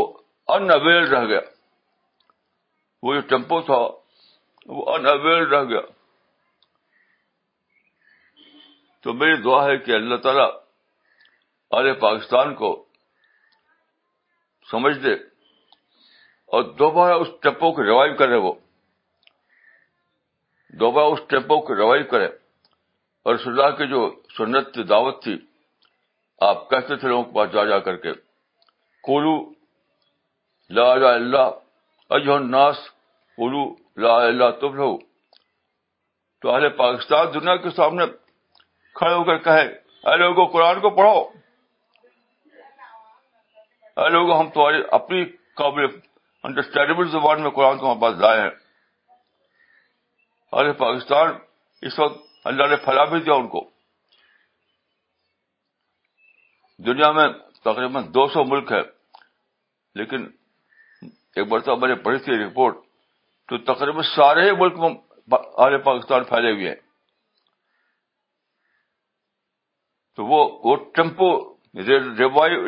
ان اویل رہ گیا وہ جو ٹیمپو تھا وہ ان اویل رہ گیا تو میری دعا ہے کہ اللہ تعالیٰ پاکستان کو سمجھ دے اور دوبارہ اس ٹیپو کو ریوائو کرے وہ دوبارہ اس ٹیپو کو ریوائو کرے اور اللہ کی جو سنت دعوت تھی آپ کہتے تھے لوگوں کے پاس جا جا کر کے کولو لا اللہ لہ اجور ناس لا اللہ تم لو تو اہل پاکستان دنیا کے سامنے کھڑے ہو کر کہے اے لوگوں قرآن کو پڑھو اے لوگ ہم تمہاری اپنی قابل انڈرسٹینڈیبل زبان میں قرآن تو ہمارے پاس جائے ارے پاکستان اس وقت اللہ نے پھیلا بھی دیا ان کو دنیا میں تقریباً دو سو ملک ہے لیکن ایک میں نے پڑھی تھی رپورٹ تو تقریباً سارے ہی ملک میں آرے پاکستان پھیلے ہوئے ہیں تو وہ ٹیمپو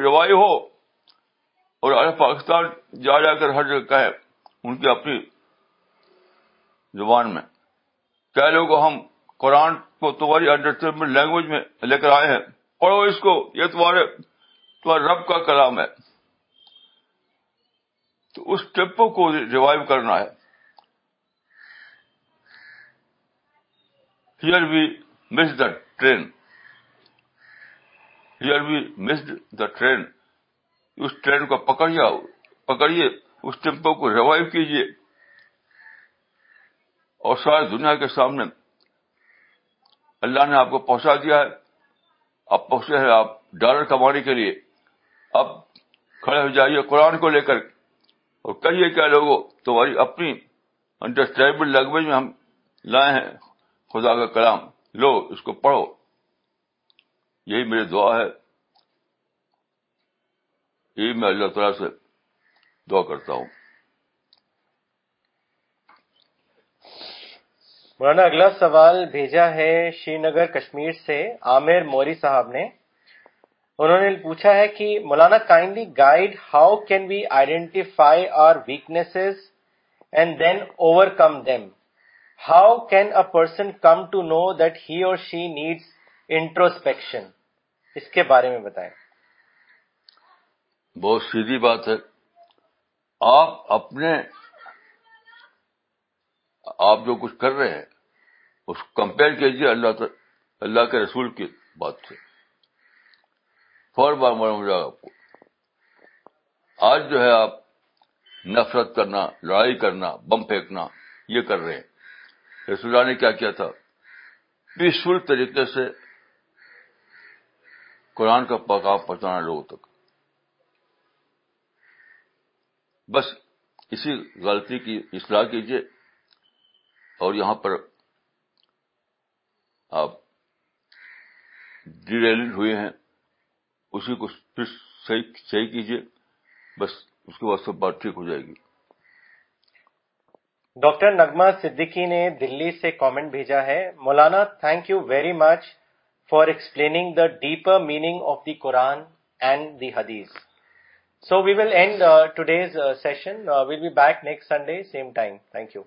روائی ہو اور آج پاکستان جا جا کر ہر جگہ کہے ان کی اپنی زبان میں کہہ لوگ ہم قرآن کو تمہاری انڈرسٹینڈ لینگویج میں لے کر آئے ہیں اور وہ اس کو یہ تمہارے تمہارے رب کا کلام ہے تو اس ٹپو کو ریوائو کرنا ہے here be miss the train here be miss the train us train کو پکڑیا پکڑیے اس ٹیمپو کو ریوائو کیجیے اور ساری دنیا کے سامنے اللہ نے آپ کو پہنچا دیا ہے آپ پہنچے ہیں آپ ڈالر کمانے کے لیے اب کھڑے ہو جائیے قرآن کو لے کر اور کہیے کیا لوگوں تمہاری اپنی انڈرسٹینڈل لینگویج میں ہم لائے ہیں خدا کا کلام لو اس کو پڑھو یہی میری دعا ہے میں اللہ تعالیٰ سے دعا کرتا ہوں مولانا اگلا سوال بھیجا ہے شری نگر کشمیر سے عامر موری صاحب نے انہوں نے پوچھا ہے کہ Maulana kindly guide how can we identify our weakness and then overcome them how can a person come to know that he or she needs introspection اس کے بارے میں بتائیں بہت سیدھی بات ہے آپ اپنے آپ جو کچھ کر رہے ہیں اس کو کمپیئر کیجیے اللہ اللہ کے رسول کی بات سے فور بار معلوم ہو جائے گا آپ کو آج جو ہے آپ نفرت کرنا لڑائی کرنا بم پھینکنا یہ کر رہے ہیں رسول اللہ نے کیا کیا تھا پیسفل طریقے سے قرآن کا پکاؤ پہنچانا لوگوں تک بس اسی غلطی کی اصلاح کیجیے اور یہاں پر آپ ڈیریل ہوئے ہیں اسی کو پھر صحیح کیجیے بس اس کے بعد سب بات ٹھیک ہو جائے گی ڈاکٹر نگما صدیقی نے دلی سے کامنٹ بھیجا ہے Maulana thank you very much for explaining the deeper meaning of the Quran and the hadith So we will end uh, today's uh, session. Uh, we'll be back next Sunday, same time. Thank you.